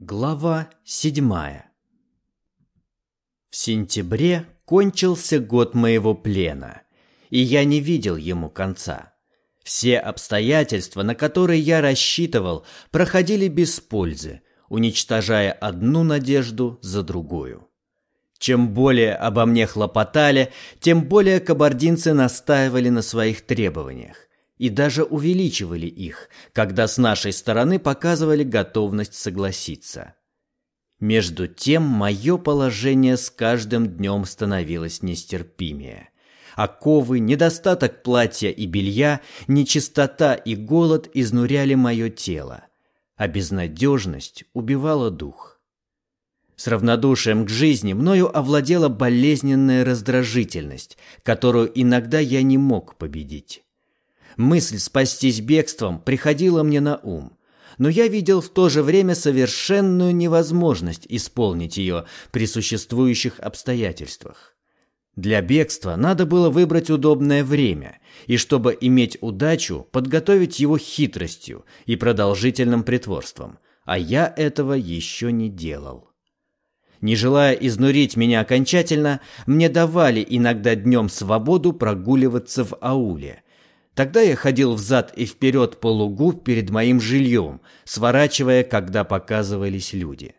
Глава седьмая В сентябре кончился год моего плена, и я не видел ему конца. Все обстоятельства, на которые я рассчитывал, проходили без пользы, уничтожая одну надежду за другую. Чем более обо мне хлопотали, тем более кабардинцы настаивали на своих требованиях и даже увеличивали их, когда с нашей стороны показывали готовность согласиться. Между тем мое положение с каждым днем становилось нестерпимее. Оковы, недостаток платья и белья, нечистота и голод изнуряли мое тело, а безнадежность убивала дух. С равнодушием к жизни мною овладела болезненная раздражительность, которую иногда я не мог победить. Мысль спастись бегством приходила мне на ум, но я видел в то же время совершенную невозможность исполнить ее при существующих обстоятельствах. Для бегства надо было выбрать удобное время, и чтобы иметь удачу, подготовить его хитростью и продолжительным притворством, а я этого еще не делал. Не желая изнурить меня окончательно, мне давали иногда днем свободу прогуливаться в ауле, Тогда я ходил взад и вперед по лугу перед моим жильем, сворачивая, когда показывались люди.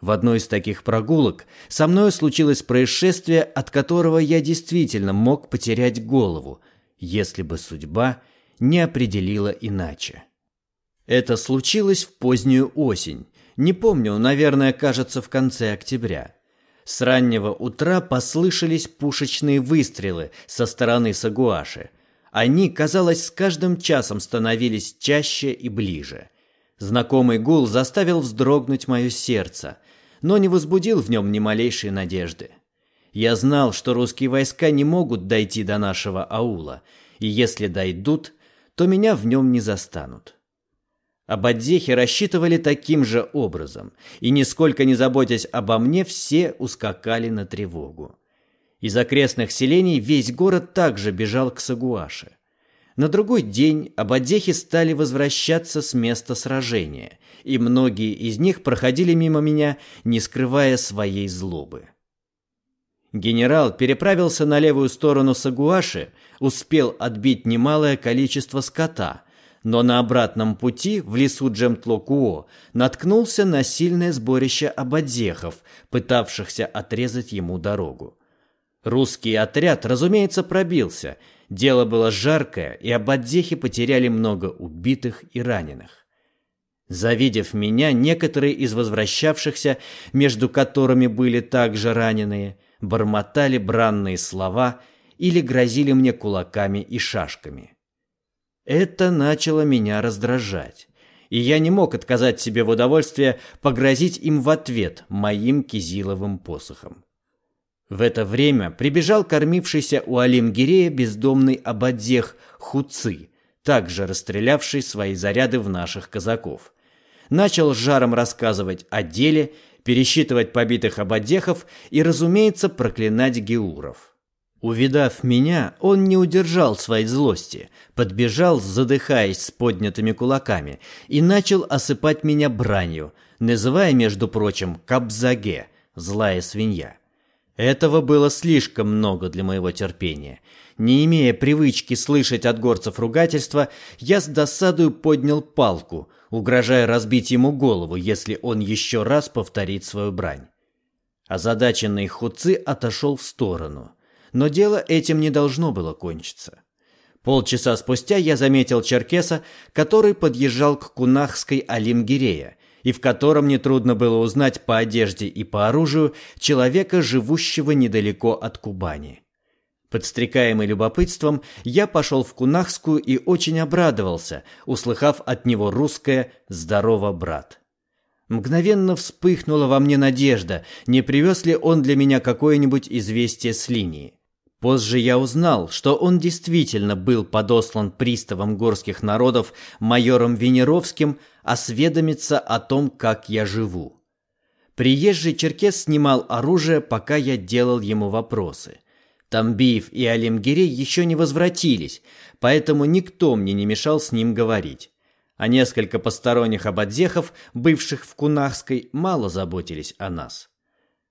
В одной из таких прогулок со мной случилось происшествие, от которого я действительно мог потерять голову, если бы судьба не определила иначе. Это случилось в позднюю осень. Не помню, наверное, кажется, в конце октября. С раннего утра послышались пушечные выстрелы со стороны Сагуаши – они, казалось, с каждым часом становились чаще и ближе. Знакомый гул заставил вздрогнуть мое сердце, но не возбудил в нем ни малейшей надежды. Я знал, что русские войска не могут дойти до нашего аула, и если дойдут, то меня в нем не застанут. Об Адзехе рассчитывали таким же образом, и, нисколько не заботясь обо мне, все ускакали на тревогу. Из окрестных селений весь город также бежал к Сагуаше. На другой день абадехи стали возвращаться с места сражения, и многие из них проходили мимо меня, не скрывая своей злобы. Генерал переправился на левую сторону Сагуаши, успел отбить немалое количество скота, но на обратном пути в лесу Джемтлокуо наткнулся на сильное сборище абадзехов, пытавшихся отрезать ему дорогу. Русский отряд, разумеется, пробился. Дело было жаркое, и абадзехи потеряли много убитых и раненых. Завидев меня, некоторые из возвращавшихся, между которыми были также раненые, бормотали бранные слова или грозили мне кулаками и шашками. Это начало меня раздражать, и я не мог отказать себе в удовольствии погрозить им в ответ моим кизиловым посохом. В это время прибежал кормившийся у Алимгирея бездомный абадзех Хуцы, также расстрелявший свои заряды в наших казаков. Начал с жаром рассказывать о деле, пересчитывать побитых абадзехов и, разумеется, проклинать геуров. Увидав меня, он не удержал своей злости, подбежал, задыхаясь с поднятыми кулаками, и начал осыпать меня бранью, называя, между прочим, «кабзаге» – «злая свинья». Этого было слишком много для моего терпения. Не имея привычки слышать от горцев ругательства, я с досадою поднял палку, угрожая разбить ему голову, если он еще раз повторит свою брань. Озадаченный Хуци отошел в сторону. Но дело этим не должно было кончиться. Полчаса спустя я заметил черкеса, который подъезжал к кунахской Алимгирея и в котором нетрудно было узнать по одежде и по оружию человека, живущего недалеко от Кубани. Подстрекаемый любопытством, я пошел в Кунахскую и очень обрадовался, услыхав от него русское «Здорово, брат». Мгновенно вспыхнула во мне надежда, не привез ли он для меня какое-нибудь известие с линии. Позже я узнал, что он действительно был подослан приставом горских народов майором Венеровским осведомиться о том, как я живу. Приезжий черкес снимал оружие, пока я делал ему вопросы. Тамбиев и Алимгирей еще не возвратились, поэтому никто мне не мешал с ним говорить. А несколько посторонних ободзехов, бывших в Кунахской, мало заботились о нас.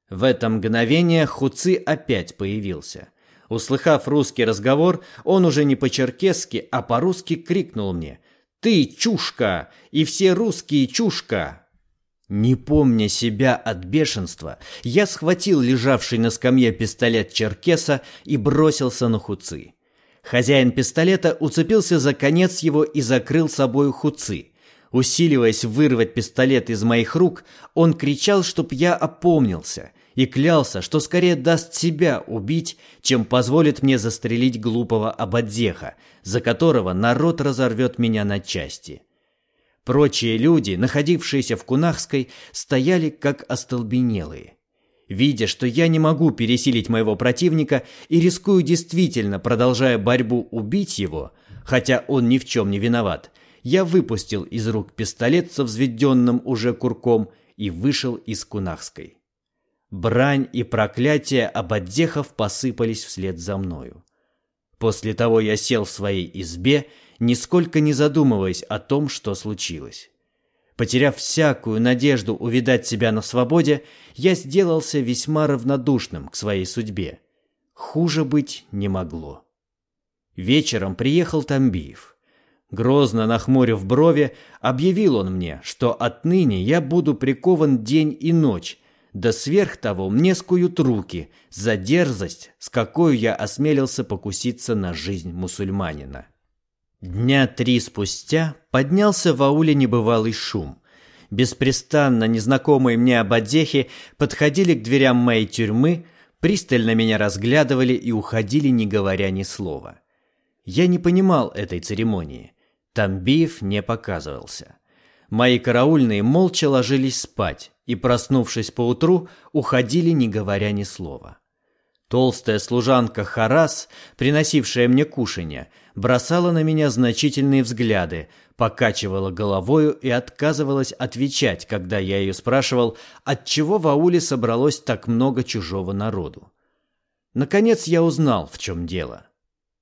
В это мгновение Хуци опять появился. Услыхав русский разговор, он уже не по-черкесски, а по-русски крикнул мне «Ты, чушка! И все русские чушка!» Не помня себя от бешенства, я схватил лежавший на скамье пистолет черкеса и бросился на Хуцы. Хозяин пистолета уцепился за конец его и закрыл собою Хуцы. Усиливаясь вырвать пистолет из моих рук, он кричал, чтоб я опомнился, и клялся, что скорее даст себя убить, чем позволит мне застрелить глупого ободзеха, за которого народ разорвет меня на части. Прочие люди, находившиеся в Кунахской, стояли как остолбенелые. Видя, что я не могу пересилить моего противника и рискую действительно, продолжая борьбу, убить его, хотя он ни в чем не виноват, я выпустил из рук пистолет со взведенным уже курком и вышел из Кунахской. Брань и проклятия ободзехов посыпались вслед за мною. После того я сел в своей избе нисколько не задумываясь о том, что случилось. Потеряв всякую надежду увидать себя на свободе, я сделался весьма равнодушным к своей судьбе. Хуже быть не могло. Вечером приехал Тамбиев. Грозно нахмурив брови, объявил он мне, что отныне я буду прикован день и ночь, да сверх того мне скуют руки за дерзость, с какой я осмелился покуситься на жизнь мусульманина. Дня три спустя поднялся в ауле небывалый шум. Беспрестанно незнакомые мне ободехи подходили к дверям моей тюрьмы, пристально меня разглядывали и уходили, не говоря ни слова. Я не понимал этой церемонии. Тамбиев не показывался. Мои караульные молча ложились спать и, проснувшись поутру, уходили, не говоря ни слова. Толстая служанка Харас, приносившая мне кушанье, бросала на меня значительные взгляды, покачивала головою и отказывалась отвечать, когда я ее спрашивал, отчего в ауле собралось так много чужого народу. Наконец я узнал, в чем дело.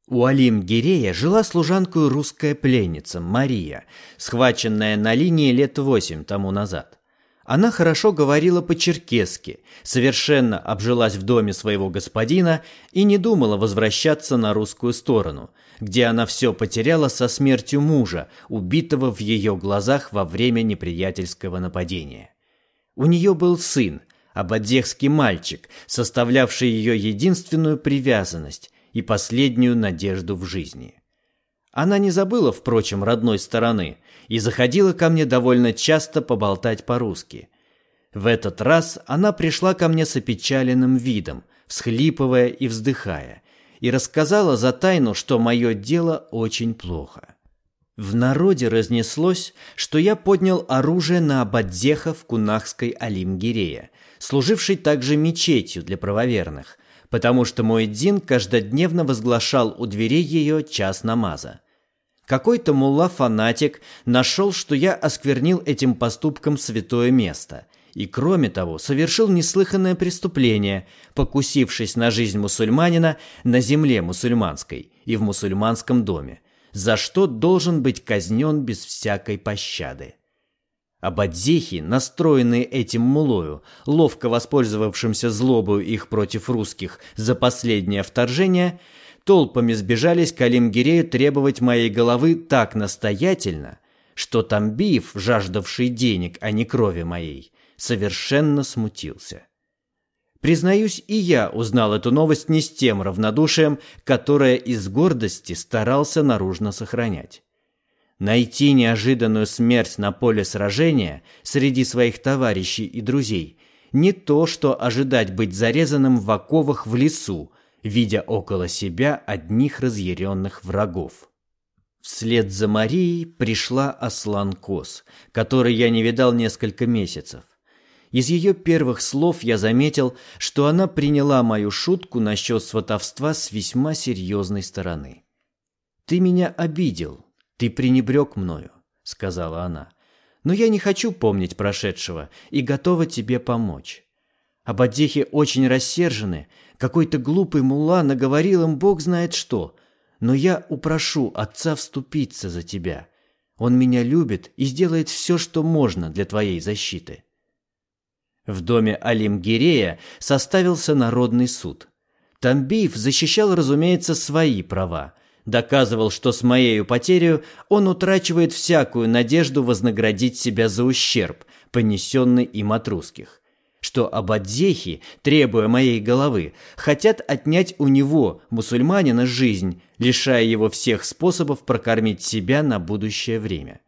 У Алим Гирея жила служанкой русская пленница Мария, схваченная на линии лет восемь тому назад. Она хорошо говорила по-черкесски, совершенно обжилась в доме своего господина и не думала возвращаться на русскую сторону, где она все потеряла со смертью мужа, убитого в ее глазах во время неприятельского нападения. У нее был сын, абадехский мальчик, составлявший ее единственную привязанность и последнюю надежду в жизни. Она не забыла, впрочем, родной стороны и заходила ко мне довольно часто поболтать по-русски. В этот раз она пришла ко мне с опечаленным видом, всхлипывая и вздыхая, и рассказала за тайну, что мое дело очень плохо. В народе разнеслось, что я поднял оружие на Абадзеха в Кунахской Алимгирея, служившей также мечетью для правоверных, потому что мой Дин каждодневно возглашал у дверей ее час намаза. Какой-то мулла-фанатик нашел, что я осквернил этим поступком святое место, и, кроме того, совершил неслыханное преступление, покусившись на жизнь мусульманина на земле мусульманской и в мусульманском доме, за что должен быть казнен без всякой пощады. Абадзехи, настроенные этим мулою, ловко воспользовавшимся злобою их против русских за последнее вторжение – толпами сбежались к Алимгирею требовать моей головы так настоятельно, что Тамбиев, жаждавший денег, а не крови моей, совершенно смутился. Признаюсь, и я узнал эту новость не с тем равнодушием, которое из гордости старался наружно сохранять. Найти неожиданную смерть на поле сражения среди своих товарищей и друзей – не то, что ожидать быть зарезанным в оковах в лесу, видя около себя одних разъяренных врагов. Вслед за Марией пришла Аслан-Кос, которой я не видал несколько месяцев. Из ее первых слов я заметил, что она приняла мою шутку насчет сватовства с весьма серьезной стороны. «Ты меня обидел, ты пренебрег мною», — сказала она. «Но я не хочу помнить прошедшего и готова тебе помочь. Абадехи очень рассержены. Какой-то глупый мулла наговорил им бог знает что. Но я упрошу отца вступиться за тебя. Он меня любит и сделает все, что можно для твоей защиты. В доме Алимгирея составился народный суд. Тамбиев защищал, разумеется, свои права. Доказывал, что с моею потерей он утрачивает всякую надежду вознаградить себя за ущерб, понесенный им от русских. Что абадзехи, требуя моей головы, хотят отнять у него, мусульманина, жизнь, лишая его всех способов прокормить себя на будущее время.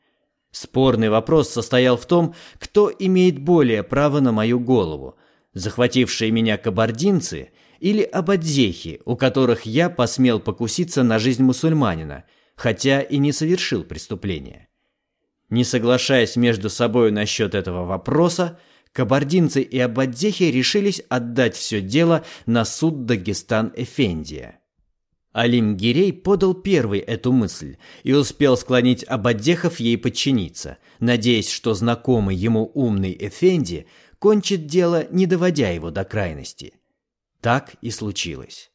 Спорный вопрос состоял в том, кто имеет более право на мою голову, захватившие меня кабардинцы или абадзехи, у которых я посмел покуситься на жизнь мусульманина, хотя и не совершил преступления. Не соглашаясь между собой насчет этого вопроса, кабардинцы и абадзехи решились отдать все дело на суд Дагестан-Эфендия. Алим Гирей подал первый эту мысль и успел склонить Абаддехов ей подчиниться, надеясь, что знакомый ему умный Эфенди кончит дело, не доводя его до крайности. Так и случилось.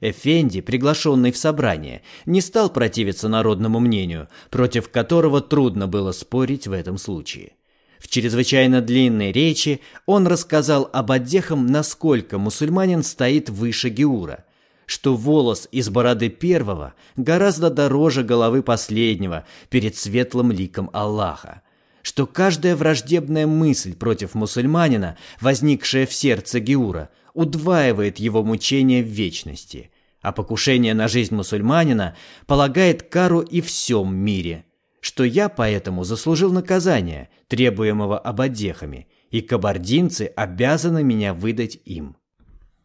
Эфенди, приглашенный в собрание, не стал противиться народному мнению, против которого трудно было спорить в этом случае. В чрезвычайно длинной речи он рассказал об Аддехам, насколько мусульманин стоит выше Геура – что волос из бороды первого гораздо дороже головы последнего перед светлым ликом Аллаха, что каждая враждебная мысль против мусульманина, возникшая в сердце Геура, удваивает его мучения в вечности, а покушение на жизнь мусульманина полагает кару и всем мире, что я поэтому заслужил наказание, требуемого абадехами, и кабардинцы обязаны меня выдать им.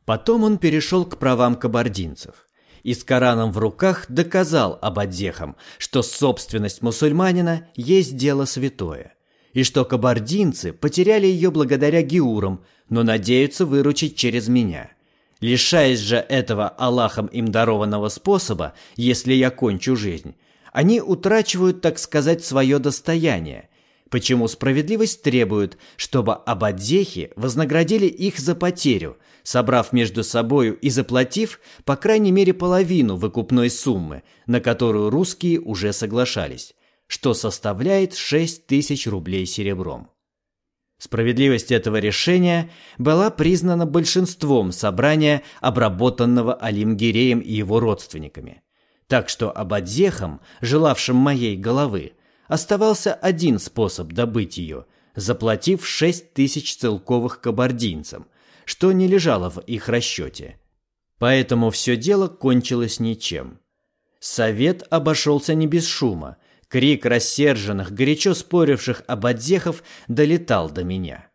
Потом он перешел к правам кабардинцев и с Кораном в руках доказал абадзехам, что собственность мусульманина есть дело святое, и что кабардинцы потеряли ее благодаря гиурам, но надеются выручить через меня. Лишаясь же этого Аллахом им дарованного способа, если я кончу жизнь, они утрачивают, так сказать, свое достояние, почему справедливость требует, чтобы абадзехи вознаградили их за потерю, собрав между собою и заплатив, по крайней мере, половину выкупной суммы, на которую русские уже соглашались, что составляет 6 тысяч рублей серебром. Справедливость этого решения была признана большинством собрания, обработанного Алимгиреем и его родственниками. Так что абадзехам, желавшим моей головы, оставался один способ добыть ее, заплатив шесть тысяч целковых кабардинцам, что не лежало в их расчете. Поэтому все дело кончилось ничем. Совет обошелся не без шума. Крик рассерженных, горячо споривших об отдехов долетал до меня.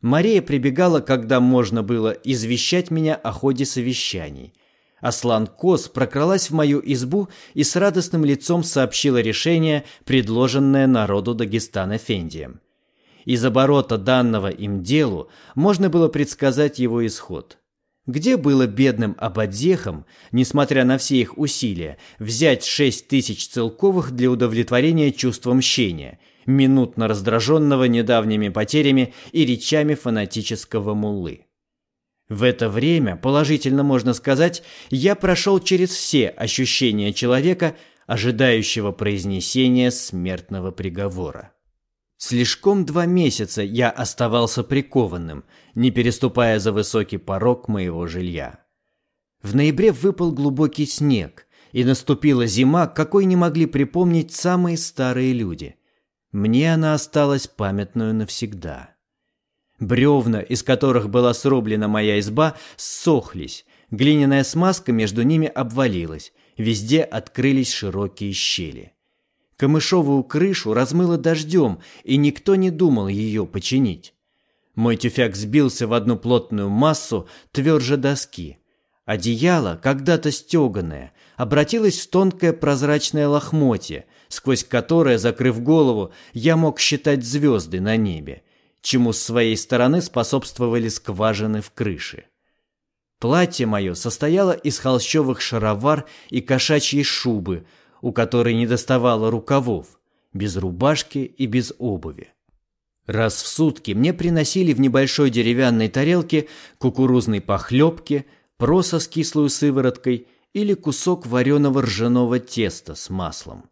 Мария прибегала, когда можно было извещать меня о ходе совещаний – Аслан Кос прокралась в мою избу и с радостным лицом сообщила решение, предложенное народу Дагестана Фендием. Из оборота данного им делу можно было предсказать его исход. Где было бедным Абадзехам, несмотря на все их усилия, взять шесть тысяч целковых для удовлетворения чувства мщения, минутно раздраженного недавними потерями и речами фанатического муллы? В это время, положительно можно сказать, я прошел через все ощущения человека, ожидающего произнесения смертного приговора. Слишком два месяца я оставался прикованным, не переступая за высокий порог моего жилья. В ноябре выпал глубокий снег, и наступила зима, какой не могли припомнить самые старые люди. Мне она осталась памятную навсегда. Бревна, из которых была срублена моя изба, ссохлись, глиняная смазка между ними обвалилась, везде открылись широкие щели. Камышовую крышу размыло дождем, и никто не думал ее починить. Мой тюфяк сбился в одну плотную массу тверже доски. Одеяло, когда-то стеганое, обратилось в тонкое прозрачное лохмотье, сквозь которое, закрыв голову, я мог считать звезды на небе чему с своей стороны способствовали скважины в крыше. Платье мое состояло из холщовых шаровар и кошачьей шубы, у которой не доставало рукавов, без рубашки и без обуви. Раз в сутки мне приносили в небольшой деревянной тарелке кукурузной похлебки, проса с кислой сывороткой или кусок вареного ржаного теста с маслом.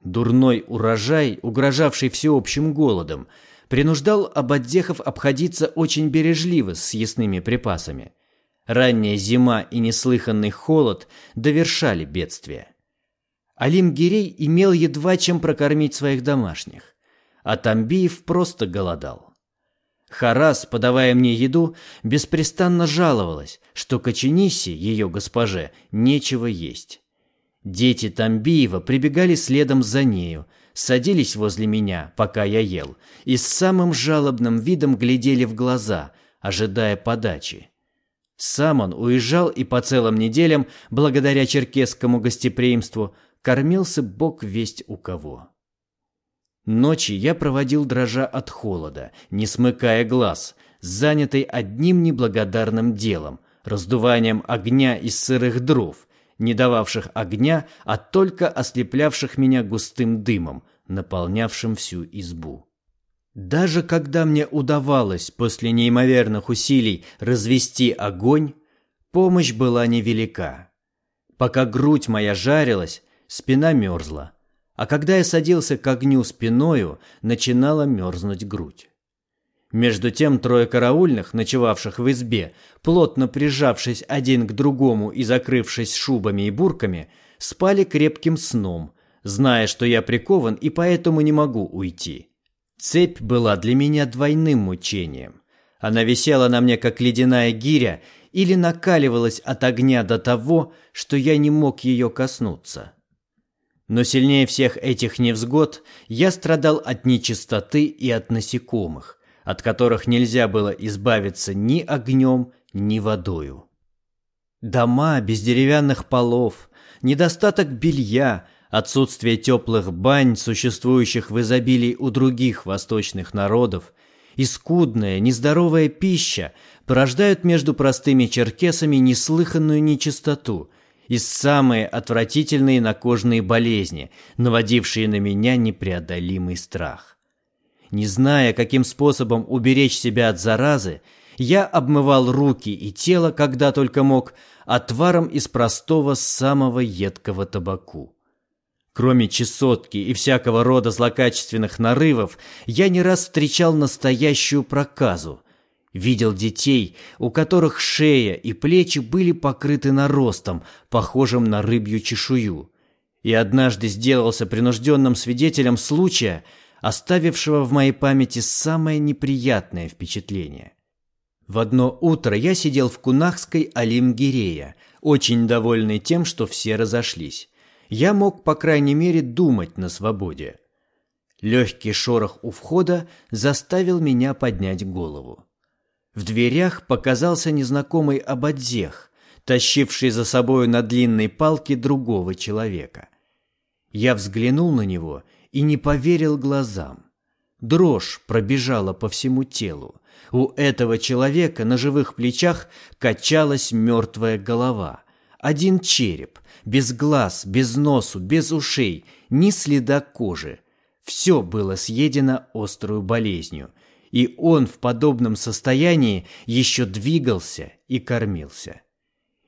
Дурной урожай, угрожавший всеобщим голодом, принуждал абаддехов обходиться очень бережливо с съестными припасами. Ранняя зима и неслыханный холод довершали бедствие. Алим Гирей имел едва чем прокормить своих домашних, а Тамбиев просто голодал. Харас, подавая мне еду, беспрестанно жаловалась, что Качениси, ее госпоже, нечего есть. Дети Тамбиева прибегали следом за нею, садились возле меня, пока я ел, и с самым жалобным видом глядели в глаза, ожидая подачи. Сам он уезжал и по целым неделям, благодаря черкесскому гостеприимству, кормился бог весть у кого. Ночи я проводил дрожа от холода, не смыкая глаз, занятый одним неблагодарным делом, раздуванием огня из сырых дров, не дававших огня, а только ослеплявших меня густым дымом, наполнявшим всю избу. Даже когда мне удавалось после неимоверных усилий развести огонь, помощь была невелика. Пока грудь моя жарилась, спина мерзла, а когда я садился к огню спиною, начинала мерзнуть грудь. Между тем трое караульных, ночевавших в избе, плотно прижавшись один к другому и закрывшись шубами и бурками, спали крепким сном, зная, что я прикован и поэтому не могу уйти. Цепь была для меня двойным мучением. Она висела на мне, как ледяная гиря, или накаливалась от огня до того, что я не мог ее коснуться. Но сильнее всех этих невзгод я страдал от нечистоты и от насекомых, от которых нельзя было избавиться ни огнем, ни водою. Дома без деревянных полов, недостаток белья, отсутствие теплых бань, существующих в изобилии у других восточных народов, и скудная, нездоровая пища порождают между простыми черкесами неслыханную нечистоту и самые отвратительные накожные болезни, наводившие на меня непреодолимый страх. Не зная, каким способом уберечь себя от заразы, я обмывал руки и тело, когда только мог, отваром из простого самого едкого табаку. Кроме чесотки и всякого рода злокачественных нарывов, я не раз встречал настоящую проказу. Видел детей, у которых шея и плечи были покрыты наростом, похожим на рыбью чешую. И однажды сделался принужденным свидетелем случая – оставившего в моей памяти самое неприятное впечатление. В одно утро я сидел в Кунахской Алимгирея, очень довольный тем, что все разошлись. Я мог, по крайней мере, думать на свободе. Легкий шорох у входа заставил меня поднять голову. В дверях показался незнакомый ободзех, тащивший за собою на длинной палке другого человека. Я взглянул на него и не поверил глазам. Дрожь пробежала по всему телу. У этого человека на живых плечах качалась мертвая голова. Один череп, без глаз, без носу, без ушей, ни следа кожи. Все было съедено острую болезнью, и он в подобном состоянии еще двигался и кормился.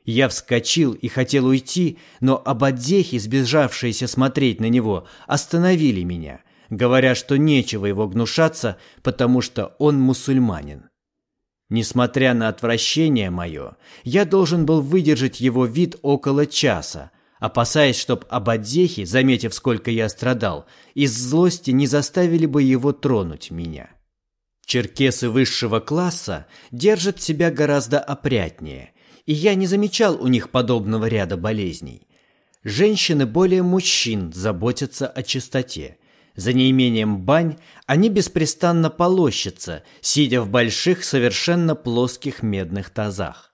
Я вскочил и хотел уйти, но ободзехи, сбежавшиеся смотреть на него, остановили меня, говоря, что нечего его гнушаться, потому что он мусульманин. Несмотря на отвращение мое, я должен был выдержать его вид около часа, опасаясь, чтоб ободзехи, заметив, сколько я страдал, из злости не заставили бы его тронуть меня. Черкесы высшего класса держат себя гораздо опрятнее – и я не замечал у них подобного ряда болезней. Женщины более мужчин заботятся о чистоте. За неимением бань они беспрестанно полощутся, сидя в больших, совершенно плоских медных тазах.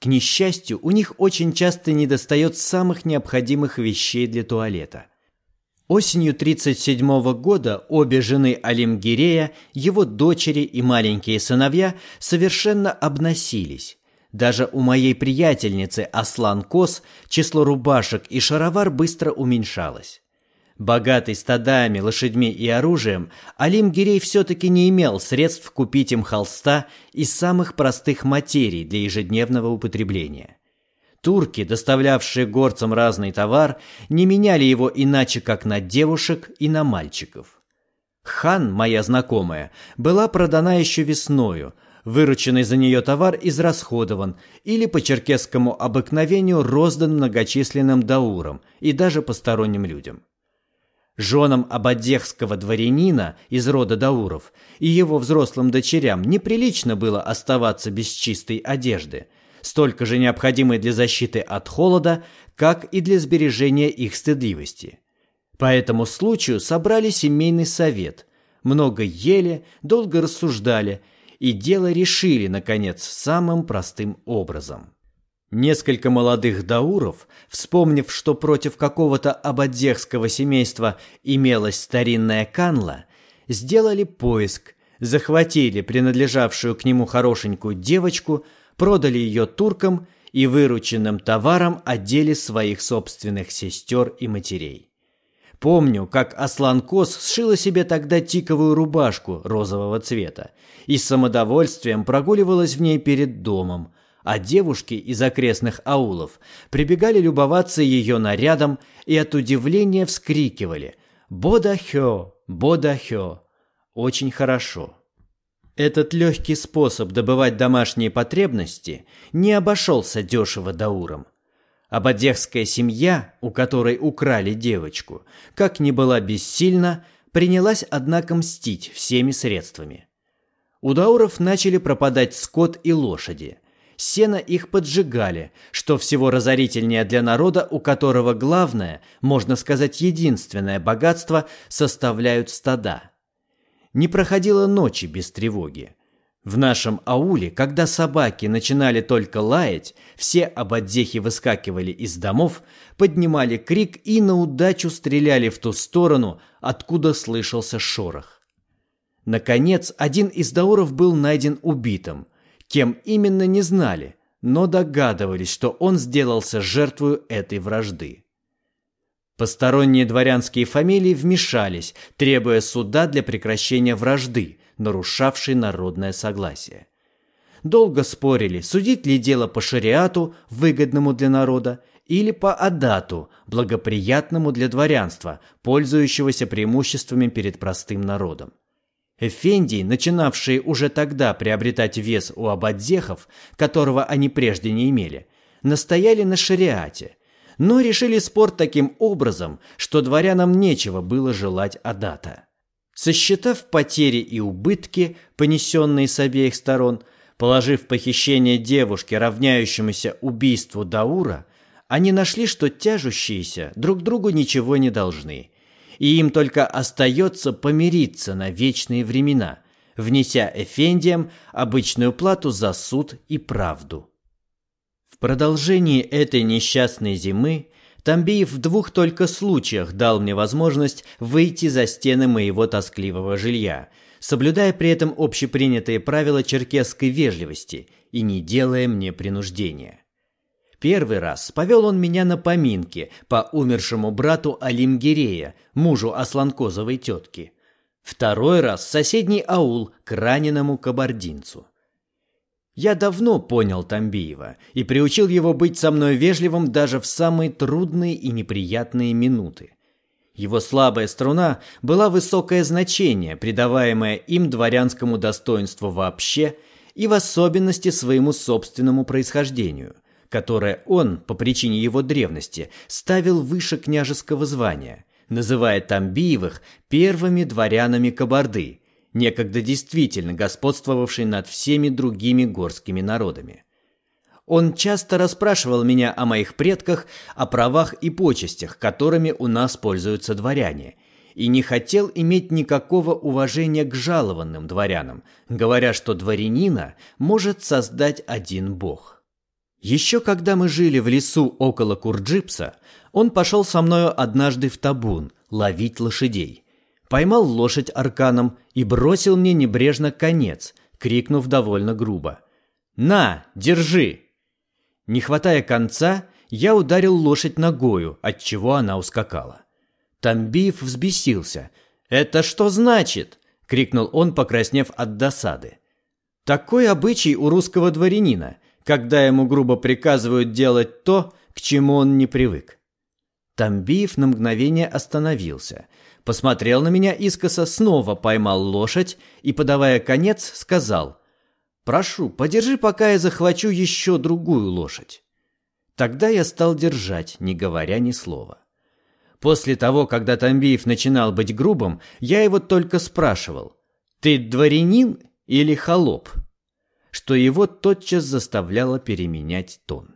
К несчастью, у них очень часто недостает самых необходимых вещей для туалета. Осенью 1937 года обе жены Алимгирея, его дочери и маленькие сыновья совершенно обносились. Даже у моей приятельницы Аслан Кос число рубашек и шаровар быстро уменьшалось. Богатый стадами, лошадьми и оружием, Алим Гирей все-таки не имел средств купить им холста из самых простых материй для ежедневного употребления. Турки, доставлявшие горцам разный товар, не меняли его иначе, как на девушек и на мальчиков. Хан, моя знакомая, была продана еще весною, вырученный за нее товар израсходован или по черкесскому обыкновению роздан многочисленным даурам и даже посторонним людям. Женам абадехского дворянина из рода Дауров и его взрослым дочерям неприлично было оставаться без чистой одежды, столько же необходимой для защиты от холода, как и для сбережения их стыдливости. По этому случаю собрали семейный совет, много ели, долго рассуждали и дело решили, наконец, самым простым образом. Несколько молодых дауров, вспомнив, что против какого-то абадзехского семейства имелась старинная канла, сделали поиск, захватили принадлежавшую к нему хорошенькую девочку, продали ее туркам и вырученным товаром одели своих собственных сестер и матерей. Помню, как Аслан Кос сшила себе тогда тиковую рубашку розового цвета и с самодовольствием прогуливалась в ней перед домом, а девушки из окрестных аулов прибегали любоваться ее нарядом и от удивления вскрикивали «Бодахё! Бодахё!» Очень хорошо. Этот легкий способ добывать домашние потребности не обошелся дешево дауром. Абадехская семья, у которой украли девочку, как ни была бессильна, принялась, однако, мстить всеми средствами. У дауров начали пропадать скот и лошади – сено их поджигали, что всего разорительнее для народа, у которого главное, можно сказать, единственное богатство составляют стада. Не проходило ночи без тревоги. В нашем ауле, когда собаки начинали только лаять, все ободзехи выскакивали из домов, поднимали крик и на удачу стреляли в ту сторону, откуда слышался шорох. Наконец, один из дауров был найден убитым, Кем именно не знали, но догадывались, что он сделался жертвой этой вражды. Посторонние дворянские фамилии вмешались, требуя суда для прекращения вражды, нарушавшей народное согласие. Долго спорили, судить ли дело по шариату, выгодному для народа, или по адату, благоприятному для дворянства, пользующегося преимуществами перед простым народом. Эфендии, начинавшие уже тогда приобретать вес у абадзехов, которого они прежде не имели, настояли на шариате, но решили спор таким образом, что дворянам нечего было желать адата. Сосчитав потери и убытки, понесенные с обеих сторон, положив похищение девушки, равняющемуся убийству Даура, они нашли, что тяжущиеся друг другу ничего не должны – и им только остается помириться на вечные времена, внеся эфендиям обычную плату за суд и правду. Продолжении этой несчастной зимы Тамбиев в двух только случаях дал мне возможность выйти за стены моего тоскливого жилья, соблюдая при этом общепринятые правила черкесской вежливости и не делая мне принуждения. Первый раз повел он меня на поминки по умершему брату Алимгирея, мужу Асланкозовой тетки. Второй раз в соседний аул к раненому кабардинцу. Я давно понял Тамбиева и приучил его быть со мной вежливым даже в самые трудные и неприятные минуты. Его слабая струна была высокое значение, придаваемое им дворянскому достоинству вообще и в особенности своему собственному происхождению которое он, по причине его древности, ставил выше княжеского звания, называя Тамбиевых первыми дворянами Кабарды, некогда действительно господствовавшей над всеми другими горскими народами. Он часто расспрашивал меня о моих предках, о правах и почестях, которыми у нас пользуются дворяне, и не хотел иметь никакого уважения к жалованным дворянам, говоря, что дворянина может создать один бог. Еще когда мы жили в лесу около Курджипса, он пошел со мною однажды в табун ловить лошадей. Поймал лошадь арканом и бросил мне небрежно конец, крикнув довольно грубо. «На, держи!» Не хватая конца, я ударил лошадь ногою, от чего она ускакала. Тамбиев взбесился. «Это что значит?» — крикнул он, покраснев от досады. «Такой обычай у русского дворянина, когда ему грубо приказывают делать то, к чему он не привык». Тамбиев на мгновение остановился, посмотрел на меня искоса, снова поймал лошадь и, подавая конец, сказал «Прошу, подержи, пока я захвачу еще другую лошадь». Тогда я стал держать, не говоря ни слова. После того, когда Тамбиев начинал быть грубым, я его только спрашивал «Ты дворянин или холоп?» что его тотчас заставляло переменять тон.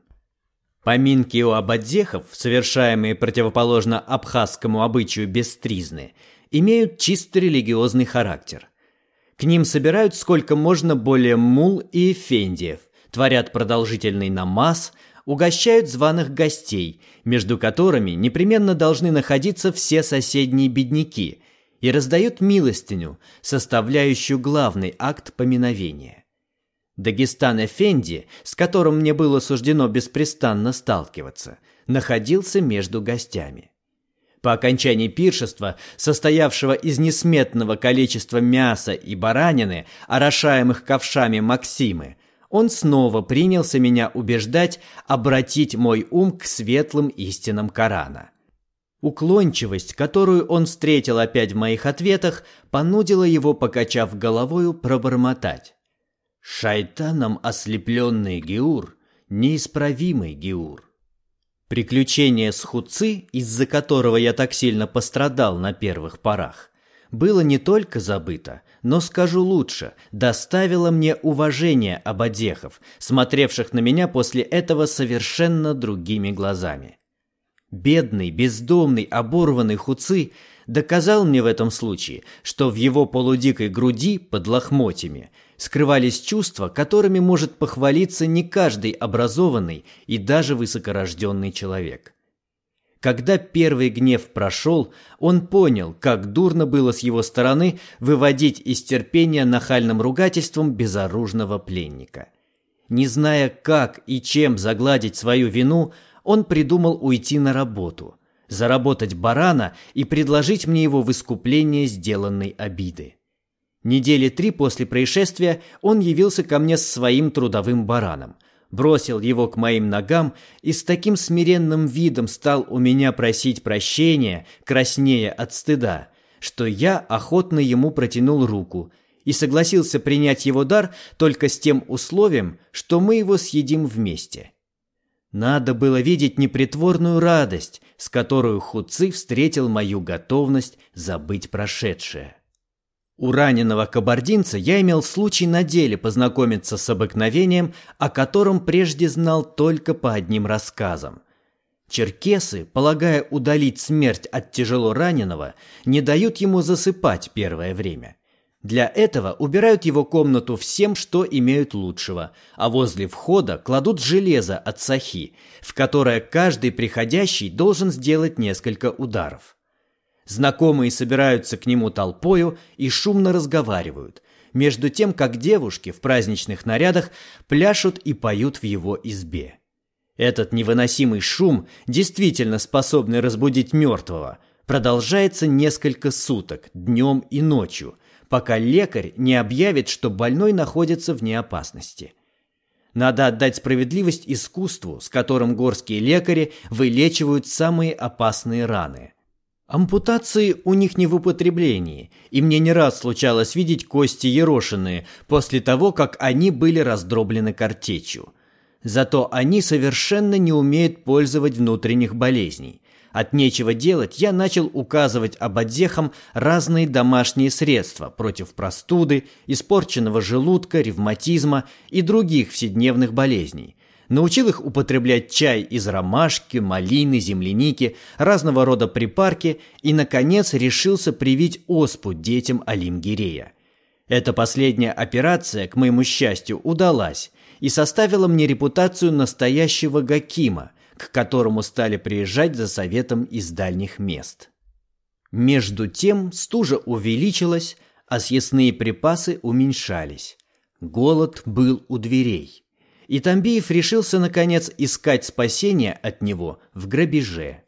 Поминки у абадзехов, совершаемые противоположно абхазскому обычаю бестризны, имеют чисто религиозный характер. К ним собирают сколько можно более мул и эфендиев, творят продолжительный намаз – угощают званых гостей, между которыми непременно должны находиться все соседние бедняки, и раздают милостиню, составляющую главный акт поминовения. Дагестан Эфенди, с которым мне было суждено беспрестанно сталкиваться, находился между гостями. По окончании пиршества, состоявшего из несметного количества мяса и баранины, орошаемых ковшами Максимы, он снова принялся меня убеждать обратить мой ум к светлым истинам Корана. Уклончивость, которую он встретил опять в моих ответах, понудила его, покачав головою, пробормотать. «Шайтаном ослепленный Геур, неисправимый Геур». Приключение с Хуци, из-за которого я так сильно пострадал на первых порах, было не только забыто, но, скажу лучше, доставило мне уважение ободехов, смотревших на меня после этого совершенно другими глазами. Бедный, бездомный, оборванный Хуцы доказал мне в этом случае, что в его полудикой груди под лохмотьями скрывались чувства, которыми может похвалиться не каждый образованный и даже высокорожденный человек. Когда первый гнев прошел, он понял, как дурно было с его стороны выводить из терпения нахальным ругательством безоружного пленника. Не зная, как и чем загладить свою вину, он придумал уйти на работу, заработать барана и предложить мне его в искупление сделанной обиды. Недели три после происшествия он явился ко мне с своим трудовым бараном – бросил его к моим ногам и с таким смиренным видом стал у меня просить прощения, краснея от стыда, что я охотно ему протянул руку и согласился принять его дар только с тем условием, что мы его съедим вместе. Надо было видеть непритворную радость, с которой Хуци встретил мою готовность забыть прошедшее. У раненого кабардинца я имел случай на деле познакомиться с обыкновением, о котором прежде знал только по одним рассказам. Черкесы, полагая удалить смерть от тяжело раненого, не дают ему засыпать первое время. Для этого убирают его комнату всем, что имеют лучшего, а возле входа кладут железо от сахи, в которое каждый приходящий должен сделать несколько ударов. Знакомые собираются к нему толпою и шумно разговаривают, между тем, как девушки в праздничных нарядах пляшут и поют в его избе. Этот невыносимый шум, действительно способный разбудить мертвого, продолжается несколько суток, днем и ночью, пока лекарь не объявит, что больной находится вне опасности. Надо отдать справедливость искусству, с которым горские лекари вылечивают самые опасные раны. Ампутации у них не в употреблении, и мне не раз случалось видеть кости ерошенные после того, как они были раздроблены картечью. Зато они совершенно не умеют пользовать внутренних болезней. От нечего делать я начал указывать ободзехам разные домашние средства против простуды, испорченного желудка, ревматизма и других вседневных болезней – научил их употреблять чай из ромашки, малины, земляники, разного рода припарки и, наконец, решился привить оспу детям Алимгирея. Эта последняя операция, к моему счастью, удалась и составила мне репутацию настоящего гакима, к которому стали приезжать за советом из дальних мест. Между тем стужа увеличилась, а съестные припасы уменьшались. Голод был у дверей и Тамбиев решился, наконец, искать спасения от него в грабеже.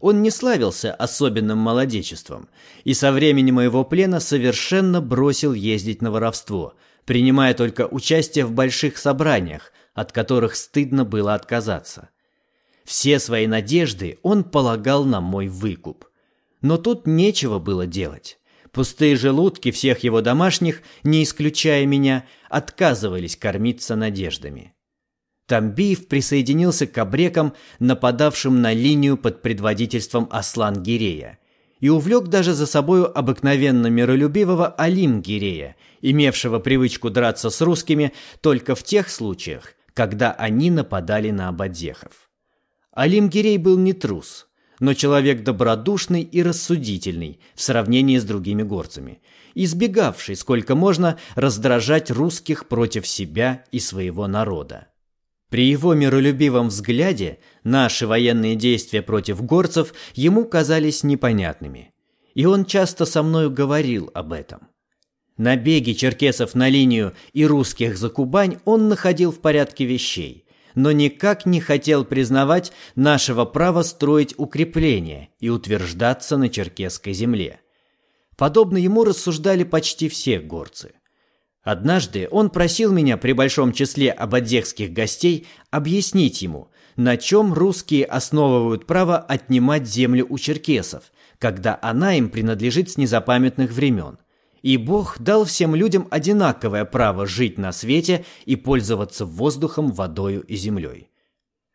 Он не славился особенным молодечеством, и со времени моего плена совершенно бросил ездить на воровство, принимая только участие в больших собраниях, от которых стыдно было отказаться. Все свои надежды он полагал на мой выкуп. Но тут нечего было делать. Пустые желудки всех его домашних, не исключая меня, отказывались кормиться надеждами. Тамбиев присоединился к обрекам, нападавшим на линию под предводительством Аслан Гирея, и увлек даже за собою обыкновенно миролюбивого Алим Гирея, имевшего привычку драться с русскими только в тех случаях, когда они нападали на абадзехов. Алим Гирей был не трус, но человек добродушный и рассудительный в сравнении с другими горцами, избегавший сколько можно раздражать русских против себя и своего народа. При его миролюбивом взгляде наши военные действия против горцев ему казались непонятными, и он часто со мною говорил об этом. Набеги черкесов на линию и русских за Кубань он находил в порядке вещей, но никак не хотел признавать нашего права строить укрепления и утверждаться на черкесской земле. Подобно ему рассуждали почти все горцы – Однажды он просил меня при большом числе ободзехских гостей объяснить ему, на чем русские основывают право отнимать землю у черкесов, когда она им принадлежит с незапамятных времен. И Бог дал всем людям одинаковое право жить на свете и пользоваться воздухом, водою и землей.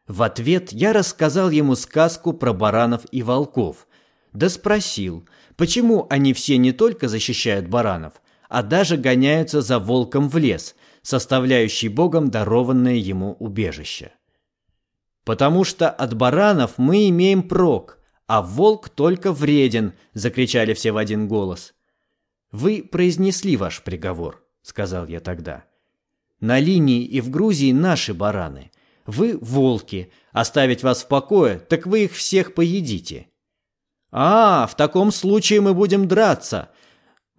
В ответ я рассказал ему сказку про баранов и волков, да спросил, почему они все не только защищают баранов, а даже гоняются за волком в лес, составляющий Богом дарованное ему убежище. «Потому что от баранов мы имеем прок, а волк только вреден», — закричали все в один голос. «Вы произнесли ваш приговор», — сказал я тогда. «На линии и в Грузии наши бараны. Вы волки. Оставить вас в покое, так вы их всех поедите». «А, в таком случае мы будем драться»,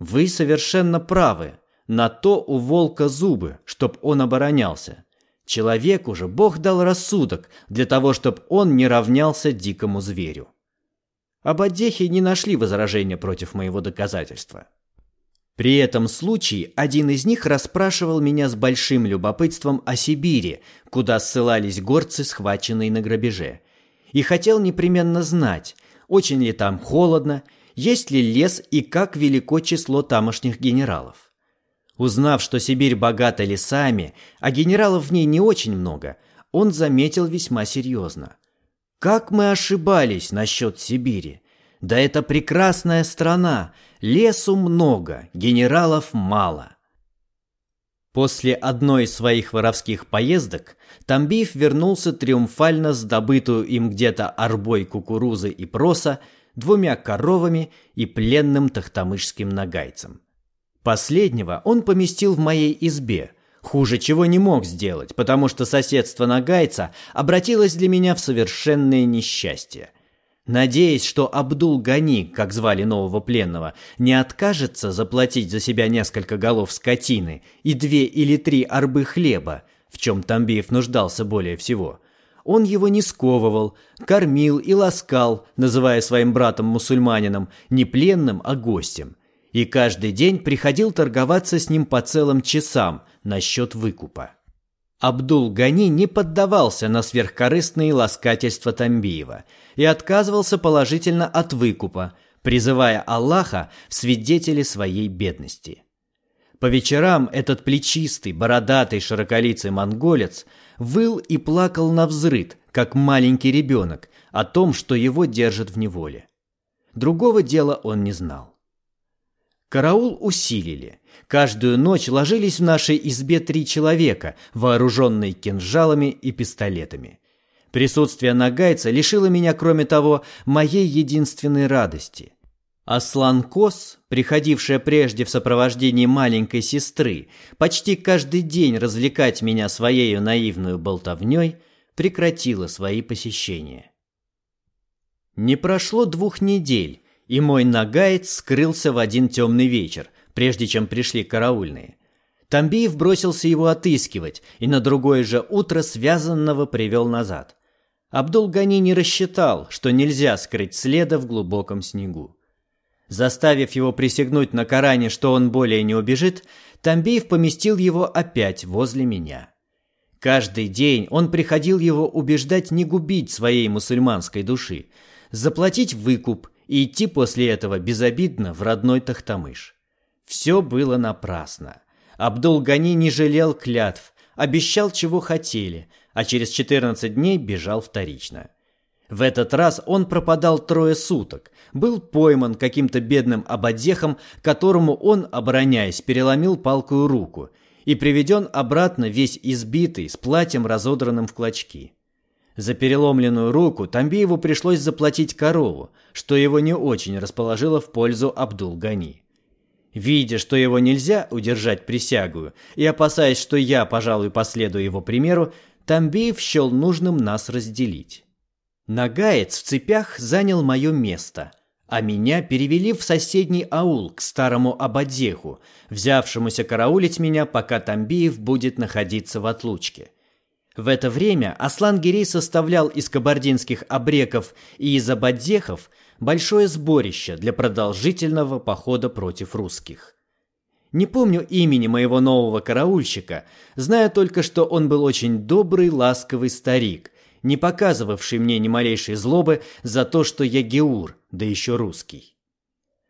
вы совершенно правы. На то у волка зубы, чтоб он оборонялся. Человеку же Бог дал рассудок для того, чтобы он не равнялся дикому зверю. Об не нашли возражения против моего доказательства. При этом случае один из них расспрашивал меня с большим любопытством о Сибири, куда ссылались горцы, схваченные на грабеже, и хотел непременно знать, очень ли там холодно есть ли лес и как велико число тамошних генералов. Узнав, что Сибирь богата лесами, а генералов в ней не очень много, он заметил весьма серьезно. Как мы ошибались насчет Сибири. Да это прекрасная страна, лесу много, генералов мало. После одной из своих воровских поездок Тамбиев вернулся триумфально с добытую им где-то арбой кукурузы и проса двумя коровами и пленным тахтамышским нагайцем. Последнего он поместил в моей избе, хуже чего не мог сделать, потому что соседство нагайца обратилось для меня в совершенное несчастье. Надеясь, что Абдул-Гани, как звали нового пленного, не откажется заплатить за себя несколько голов скотины и две или три арбы хлеба, в чем Тамбиев нуждался более всего – он его не сковывал, кормил и ласкал, называя своим братом-мусульманином не пленным, а гостем. И каждый день приходил торговаться с ним по целым часам насчет выкупа. Абдул-Гани не поддавался на сверхкорыстные ласкательства Тамбиева и отказывался положительно от выкупа, призывая Аллаха в свидетели своей бедности. По вечерам этот плечистый, бородатый, широколицый монголец – выл и плакал на взрыд, как маленький ребенок, о том, что его держат в неволе. Другого дела он не знал. Караул усилили. Каждую ночь ложились в нашей избе три человека, вооруженные кинжалами и пистолетами. Присутствие нагайца лишило меня, кроме того, моей единственной радости – Аслан Кос, приходившая прежде в сопровождении маленькой сестры, почти каждый день развлекать меня своей наивной болтовней, прекратила свои посещения. Не прошло двух недель, и мой нагаец скрылся в один темный вечер, прежде чем пришли караульные. Тамбиев бросился его отыскивать и на другое же утро связанного привел назад. Абдул-Гани не рассчитал, что нельзя скрыть следа в глубоком снегу. Заставив его присягнуть на Коране, что он более не убежит, Тамбиев поместил его опять возле меня. Каждый день он приходил его убеждать не губить своей мусульманской души, заплатить выкуп и идти после этого безобидно в родной Тахтамыш. Все было напрасно. Абдул-Гани не жалел клятв, обещал, чего хотели, а через 14 дней бежал вторично. В этот раз он пропадал трое суток, был пойман каким-то бедным ободехом, которому он, обороняясь, переломил палкую руку, и приведен обратно весь избитый, с платьем разодранным в клочки. За переломленную руку Тамбиеву пришлось заплатить корову, что его не очень расположило в пользу Абдул-Гани. Видя, что его нельзя удержать присягую, и опасаясь, что я, пожалуй, последую его примеру, Тамбиев счел нужным нас разделить. Нагаец в цепях занял мое место, а меня перевели в соседний аул к старому Абадеху, взявшемуся караулить меня, пока Тамбиев будет находиться в отлучке. В это время Аслан Гирей составлял из кабардинских обреков и из абадзехов большое сборище для продолжительного похода против русских. Не помню имени моего нового караульщика, знаю только, что он был очень добрый, ласковый старик, не показывавший мне ни малейшей злобы за то, что я геур, да еще русский.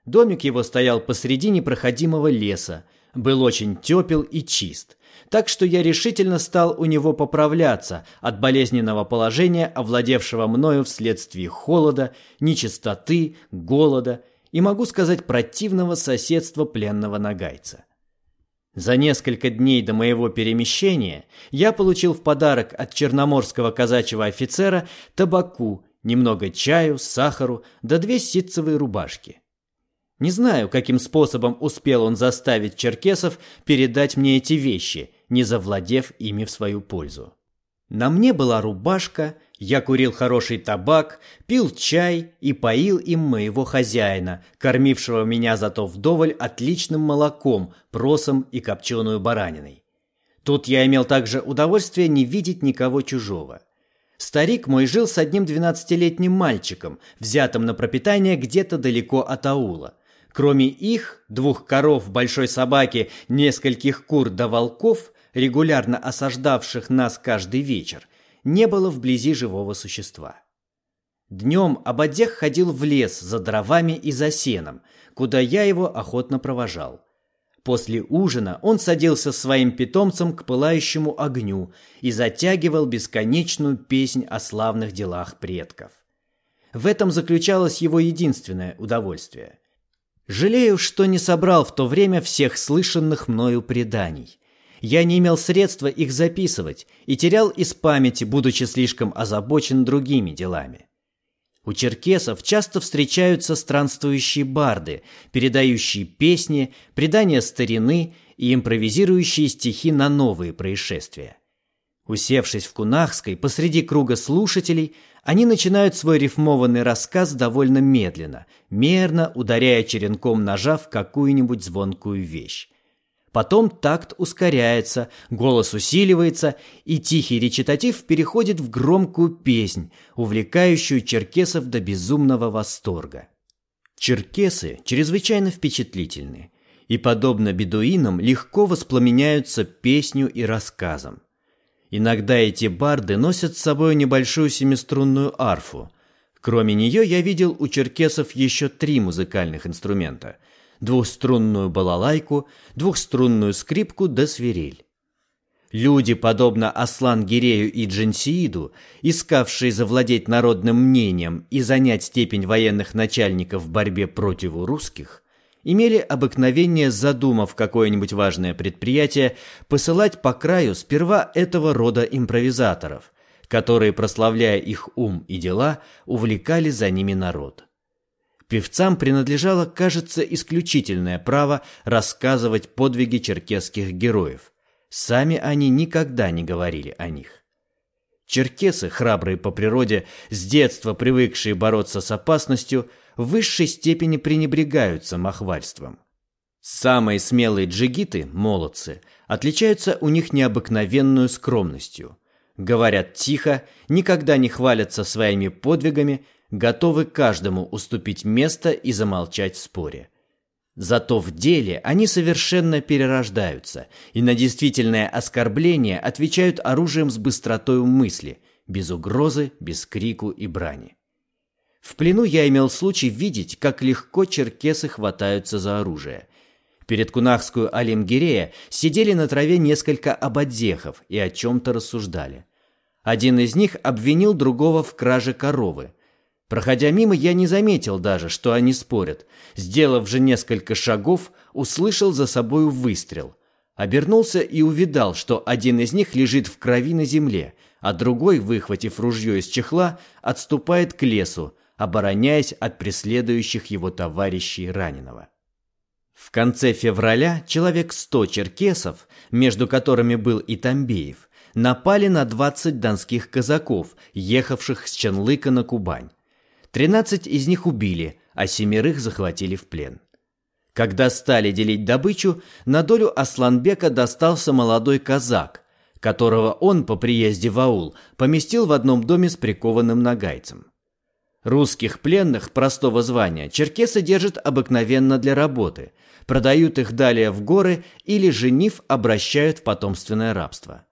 Домик его стоял посреди непроходимого леса, был очень тепел и чист, так что я решительно стал у него поправляться от болезненного положения, овладевшего мною вследствие холода, нечистоты, голода и, могу сказать, противного соседства пленного нагайца. За несколько дней до моего перемещения я получил в подарок от черноморского казачьего офицера табаку, немного чаю, сахару да две ситцевые рубашки. Не знаю, каким способом успел он заставить черкесов передать мне эти вещи, не завладев ими в свою пользу. На мне была рубашка, я курил хороший табак, пил чай и поил им моего хозяина, кормившего меня зато вдоволь отличным молоком, просом и копченую бараниной. Тут я имел также удовольствие не видеть никого чужого. Старик мой жил с одним двенадцатилетним мальчиком, взятым на пропитание где-то далеко от аула. Кроме их, двух коров, большой собаки, нескольких кур да волков, регулярно осаждавших нас каждый вечер, не было вблизи живого существа. Днем Абадех ходил в лес за дровами и за сеном, куда я его охотно провожал. После ужина он садился с своим питомцем к пылающему огню и затягивал бесконечную песнь о славных делах предков. В этом заключалось его единственное удовольствие. Жалею, что не собрал в то время всех слышанных мною преданий. Я не имел средства их записывать и терял из памяти, будучи слишком озабочен другими делами. У черкесов часто встречаются странствующие барды, передающие песни, предания старины и импровизирующие стихи на новые происшествия. Усевшись в Кунахской посреди круга слушателей, они начинают свой рифмованный рассказ довольно медленно, мерно ударяя черенком ножа в какую-нибудь звонкую вещь. Потом такт ускоряется, голос усиливается, и тихий речитатив переходит в громкую песнь, увлекающую черкесов до безумного восторга. Черкесы чрезвычайно впечатлительны и, подобно бедуинам, легко воспламеняются песню и рассказом. Иногда эти барды носят с собой небольшую семиструнную арфу. Кроме нее я видел у черкесов еще три музыкальных инструмента – двухструнную балалайку, двухструнную скрипку да свирель. Люди, подобно Аслан Гирею и Джинсииду, искавшие завладеть народным мнением и занять степень военных начальников в борьбе против русских, имели обыкновение, задумав какое-нибудь важное предприятие, посылать по краю сперва этого рода импровизаторов, которые, прославляя их ум и дела, увлекали за ними народ. Певцам принадлежало, кажется, исключительное право рассказывать подвиги черкесских героев. Сами они никогда не говорили о них. Черкесы, храбрые по природе, с детства привыкшие бороться с опасностью, в высшей степени пренебрегают самохвальством. Самые смелые джигиты, молодцы, отличаются у них необыкновенную скромностью. говорят тихо, никогда не хвалятся своими подвигами, готовы каждому уступить место и замолчать в споре. Зато в деле они совершенно перерождаются и на действительное оскорбление отвечают оружием с быстротой мысли, без угрозы, без крику и брани. В плену я имел случай видеть, как легко черкесы хватаются за оружие. Перед Кунахскую Алимгирея сидели на траве несколько ободзехов и о чем-то рассуждали. Один из них обвинил другого в краже коровы. Проходя мимо, я не заметил даже, что они спорят. Сделав же несколько шагов, услышал за собою выстрел. Обернулся и увидал, что один из них лежит в крови на земле, а другой, выхватив ружье из чехла, отступает к лесу, обороняясь от преследующих его товарищей раненого. В конце февраля человек сто черкесов, между которыми был и Тамбеев, напали на 20 донских казаков, ехавших с Чанлыка на Кубань. 13 из них убили, а семерых захватили в плен. Когда стали делить добычу, на долю Асланбека достался молодой казак, которого он по приезде в аул поместил в одном доме с прикованным нагайцем. Русских пленных простого звания черкесы держат обыкновенно для работы, продают их далее в горы или, женив, обращают в потомственное рабство.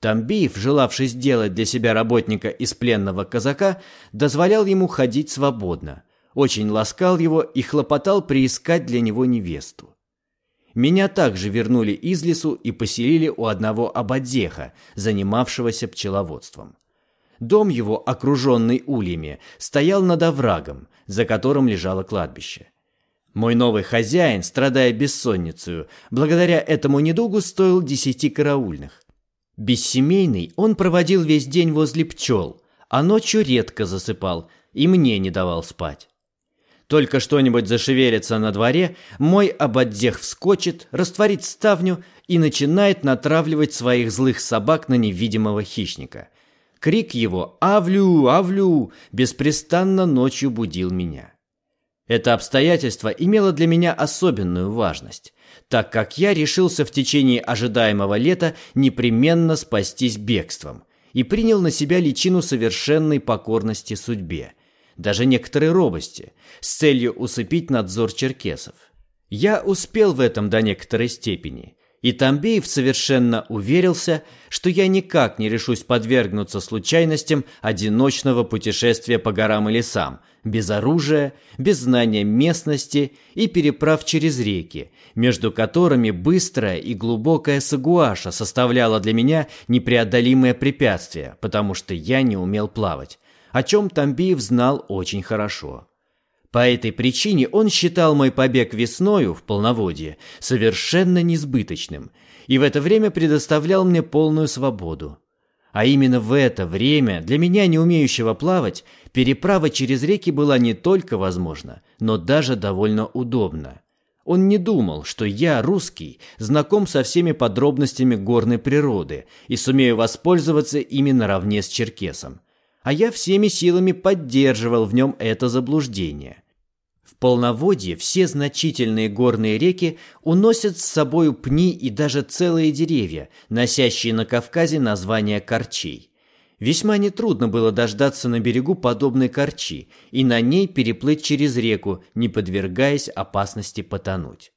Тамбиев, желавший сделать для себя работника из пленного казака, дозволял ему ходить свободно, очень ласкал его и хлопотал приискать для него невесту. Меня также вернули из лесу и поселили у одного абадзеха, занимавшегося пчеловодством. Дом его, окруженный ульями, стоял над оврагом, за которым лежало кладбище. Мой новый хозяин, страдая бессонницей, благодаря этому недугу стоил десяти караульных. Бессемейный он проводил весь день возле пчел, а ночью редко засыпал и мне не давал спать. Только что-нибудь зашевелится на дворе, мой ободзех вскочит, растворит ставню и начинает натравливать своих злых собак на невидимого хищника. Крик его «Авлю! Авлю!» беспрестанно ночью будил меня. Это обстоятельство имело для меня особенную важность, так как я решился в течение ожидаемого лета непременно спастись бегством и принял на себя личину совершенной покорности судьбе, даже некоторой робости, с целью усыпить надзор черкесов. Я успел в этом до некоторой степени – и Тамбеев совершенно уверился, что я никак не решусь подвергнуться случайностям одиночного путешествия по горам и лесам, без оружия, без знания местности и переправ через реки, между которыми быстрая и глубокая сагуаша составляла для меня непреодолимое препятствие, потому что я не умел плавать, о чем Тамбиев знал очень хорошо. По этой причине он считал мой побег весною в полноводье совершенно несбыточным и в это время предоставлял мне полную свободу. А именно в это время для меня, не умеющего плавать, переправа через реки была не только возможна, но даже довольно удобна. Он не думал, что я, русский, знаком со всеми подробностями горной природы и сумею воспользоваться ими наравне с черкесом. А я всеми силами поддерживал в нем это заблуждение. Полноводье все значительные горные реки уносят с собою пни и даже целые деревья, носящие на Кавказе название корчей. Весьма нетрудно было дождаться на берегу подобной корчи и на ней переплыть через реку, не подвергаясь опасности потонуть.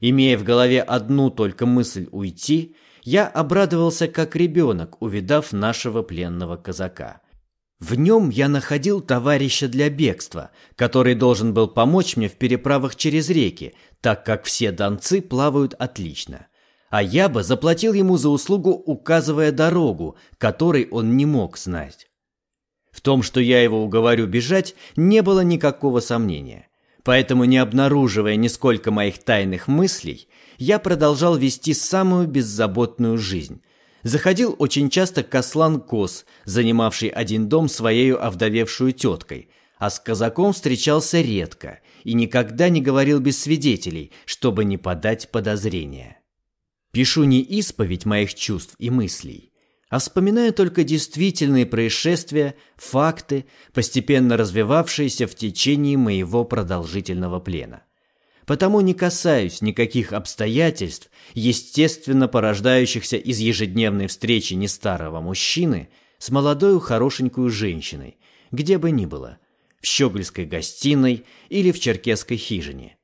Имея в голове одну только мысль уйти, я обрадовался как ребенок, увидав нашего пленного казака – в нем я находил товарища для бегства, который должен был помочь мне в переправах через реки, так как все донцы плавают отлично. А я бы заплатил ему за услугу, указывая дорогу, которой он не мог знать. В том, что я его уговорю бежать, не было никакого сомнения. Поэтому, не обнаруживая нисколько моих тайных мыслей, я продолжал вести самую беззаботную жизнь, Заходил очень часто Каслан Кос, занимавший один дом своей овдовевшую теткой, а с казаком встречался редко и никогда не говорил без свидетелей, чтобы не подать подозрения. Пишу не исповедь моих чувств и мыслей, а вспоминаю только действительные происшествия, факты, постепенно развивавшиеся в течение моего продолжительного плена. Потому не касаюсь никаких обстоятельств, естественно порождающихся из ежедневной встречи не старого мужчины с молодой хорошенькую женщиной, где бы ни было, в щегольской гостиной или в черкесской хижине.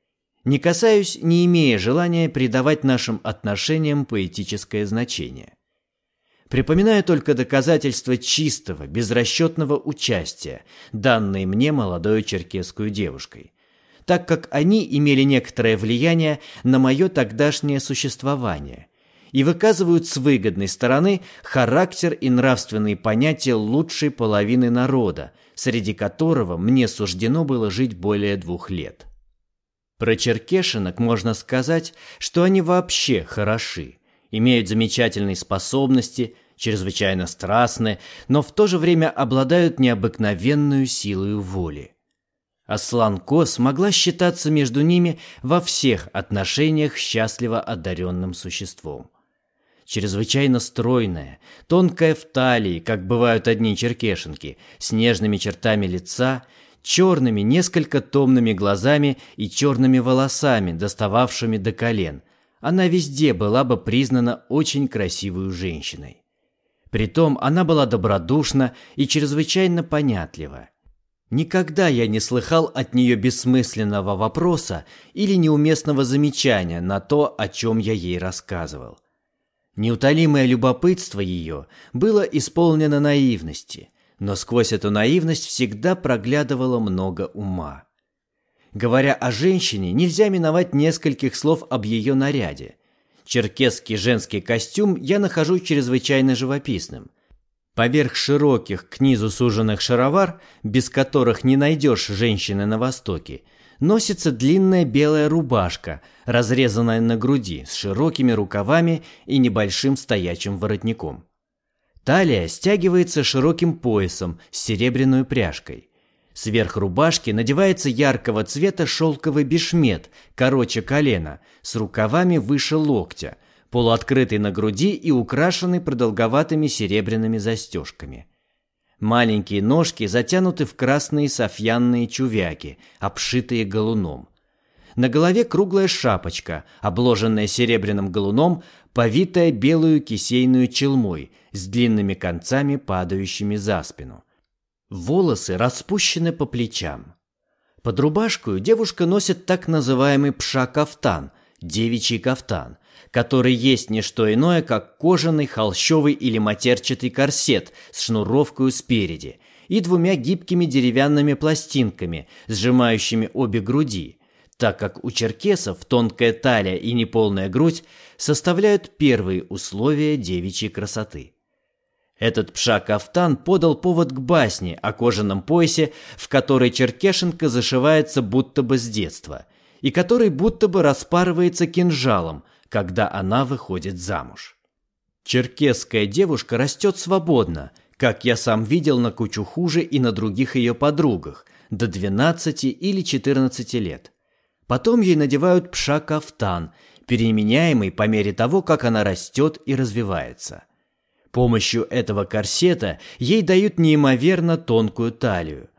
Не касаюсь, не имея желания придавать нашим отношениям поэтическое значение. Припоминаю только доказательства чистого, безрасчетного участия, данные мне молодой черкесскую девушкой, так как они имели некоторое влияние на мое тогдашнее существование и выказывают с выгодной стороны характер и нравственные понятия лучшей половины народа, среди которого мне суждено было жить более двух лет. Про черкешинок можно сказать, что они вообще хороши, имеют замечательные способности, чрезвычайно страстны, но в то же время обладают необыкновенную силой воли. Аслан Кос могла считаться между ними во всех отношениях счастливо одаренным существом. Чрезвычайно стройная, тонкая в талии, как бывают одни черкешенки, с нежными чертами лица, черными, несколько томными глазами и черными волосами, достававшими до колен, она везде была бы признана очень красивой женщиной. Притом она была добродушна и чрезвычайно понятлива. Никогда я не слыхал от нее бессмысленного вопроса или неуместного замечания на то, о чем я ей рассказывал. Неутолимое любопытство ее было исполнено наивности, но сквозь эту наивность всегда проглядывало много ума. Говоря о женщине, нельзя миновать нескольких слов об ее наряде. Черкесский женский костюм я нахожу чрезвычайно живописным. Поверх широких к низу суженных шаровар, без которых не найдешь женщины на Востоке, носится длинная белая рубашка, разрезанная на груди, с широкими рукавами и небольшим стоячим воротником. Талия стягивается широким поясом с серебряной пряжкой. Сверх рубашки надевается яркого цвета шелковый бешмет, короче колена, с рукавами выше локтя – полуоткрытый на груди и украшенный продолговатыми серебряными застежками. Маленькие ножки затянуты в красные софьянные чувяки, обшитые галуном. На голове круглая шапочка, обложенная серебряным галуном, повитая белую кисейную челмой с длинными концами, падающими за спину. Волосы распущены по плечам. Под рубашку девушка носит так называемый пша-кафтан, девичий кафтан, который есть не что иное, как кожаный, холщовый или матерчатый корсет с шнуровкой спереди и двумя гибкими деревянными пластинками, сжимающими обе груди, так как у черкесов тонкая талия и неполная грудь составляют первые условия девичьей красоты. Этот пша-кафтан подал повод к басне о кожаном поясе, в которой черкешенка зашивается будто бы с детства, и который будто бы распарывается кинжалом – когда она выходит замуж. Черкесская девушка растет свободно, как я сам видел на кучу хуже и на других ее подругах, до 12 или 14 лет. Потом ей надевают пша-кафтан, переменяемый по мере того, как она растет и развивается. Помощью этого корсета ей дают неимоверно тонкую талию.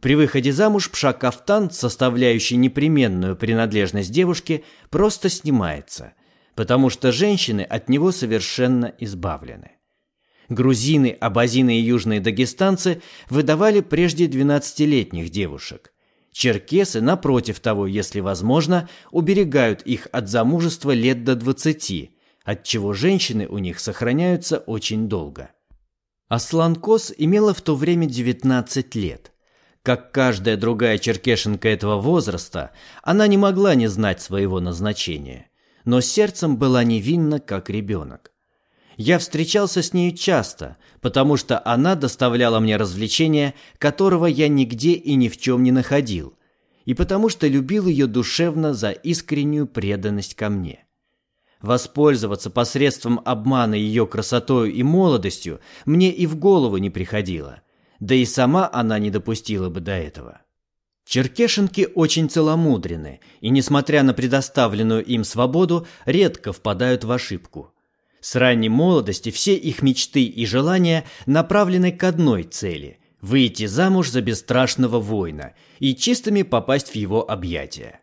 При выходе замуж пша-кафтан, составляющий непременную принадлежность девушки, просто снимается – потому что женщины от него совершенно избавлены. Грузины, абазины и южные дагестанцы выдавали прежде 12-летних девушек. Черкесы, напротив того, если возможно, уберегают их от замужества лет до 20, отчего женщины у них сохраняются очень долго. Аслан Кос имела в то время 19 лет. Как каждая другая черкешенка этого возраста, она не могла не знать своего назначения – но сердцем была невинна, как ребенок. Я встречался с ней часто, потому что она доставляла мне развлечения, которого я нигде и ни в чем не находил, и потому что любил ее душевно за искреннюю преданность ко мне. Воспользоваться посредством обмана ее красотой и молодостью мне и в голову не приходило, да и сама она не допустила бы до этого. Черкешенки очень целомудрены и, несмотря на предоставленную им свободу, редко впадают в ошибку. С ранней молодости все их мечты и желания направлены к одной цели – выйти замуж за бесстрашного воина и чистыми попасть в его объятия.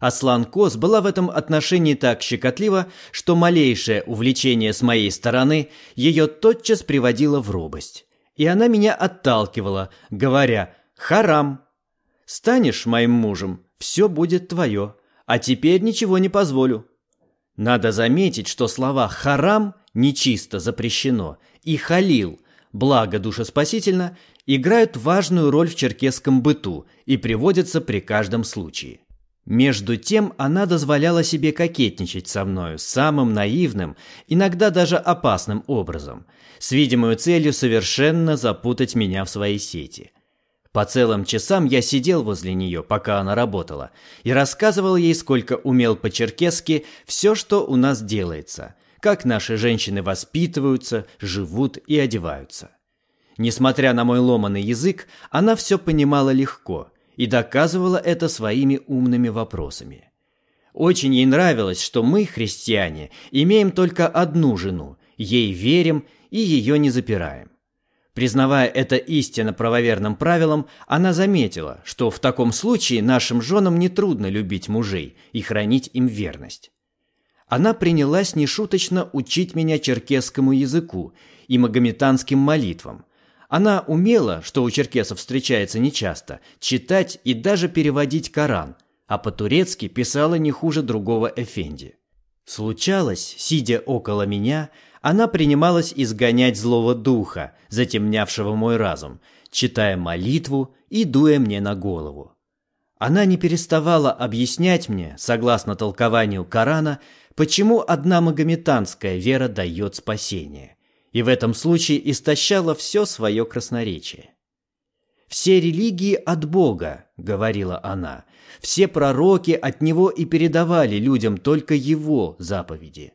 Аслан Кос была в этом отношении так щекотлива, что малейшее увлечение с моей стороны ее тотчас приводило в робость. И она меня отталкивала, говоря «Харам! Станешь моим мужем, все будет твое, а теперь ничего не позволю». Надо заметить, что слова «харам» нечисто запрещено и «халил» благо душеспасительно играют важную роль в черкесском быту и приводятся при каждом случае. Между тем она дозволяла себе кокетничать со мною самым наивным, иногда даже опасным образом, с видимой целью совершенно запутать меня в свои сети. По целым часам я сидел возле нее, пока она работала, и рассказывал ей, сколько умел по-черкесски все, что у нас делается, как наши женщины воспитываются, живут и одеваются. Несмотря на мой ломаный язык, она все понимала легко – и доказывала это своими умными вопросами. Очень ей нравилось, что мы, христиане, имеем только одну жену, ей верим и ее не запираем. Признавая это истинно правоверным правилом, она заметила, что в таком случае нашим женам нетрудно любить мужей и хранить им верность. Она принялась нешуточно учить меня черкесскому языку и магометанским молитвам, она умела, что у черкесов встречается нечасто, читать и даже переводить Коран, а по-турецки писала не хуже другого Эфенди. Случалось, сидя около меня, она принималась изгонять злого духа, затемнявшего мой разум, читая молитву и дуя мне на голову. Она не переставала объяснять мне, согласно толкованию Корана, почему одна магометанская вера дает спасение – и в этом случае истощала все свое красноречие. «Все религии от Бога», — говорила она, — «все пророки от Него и передавали людям только Его заповеди».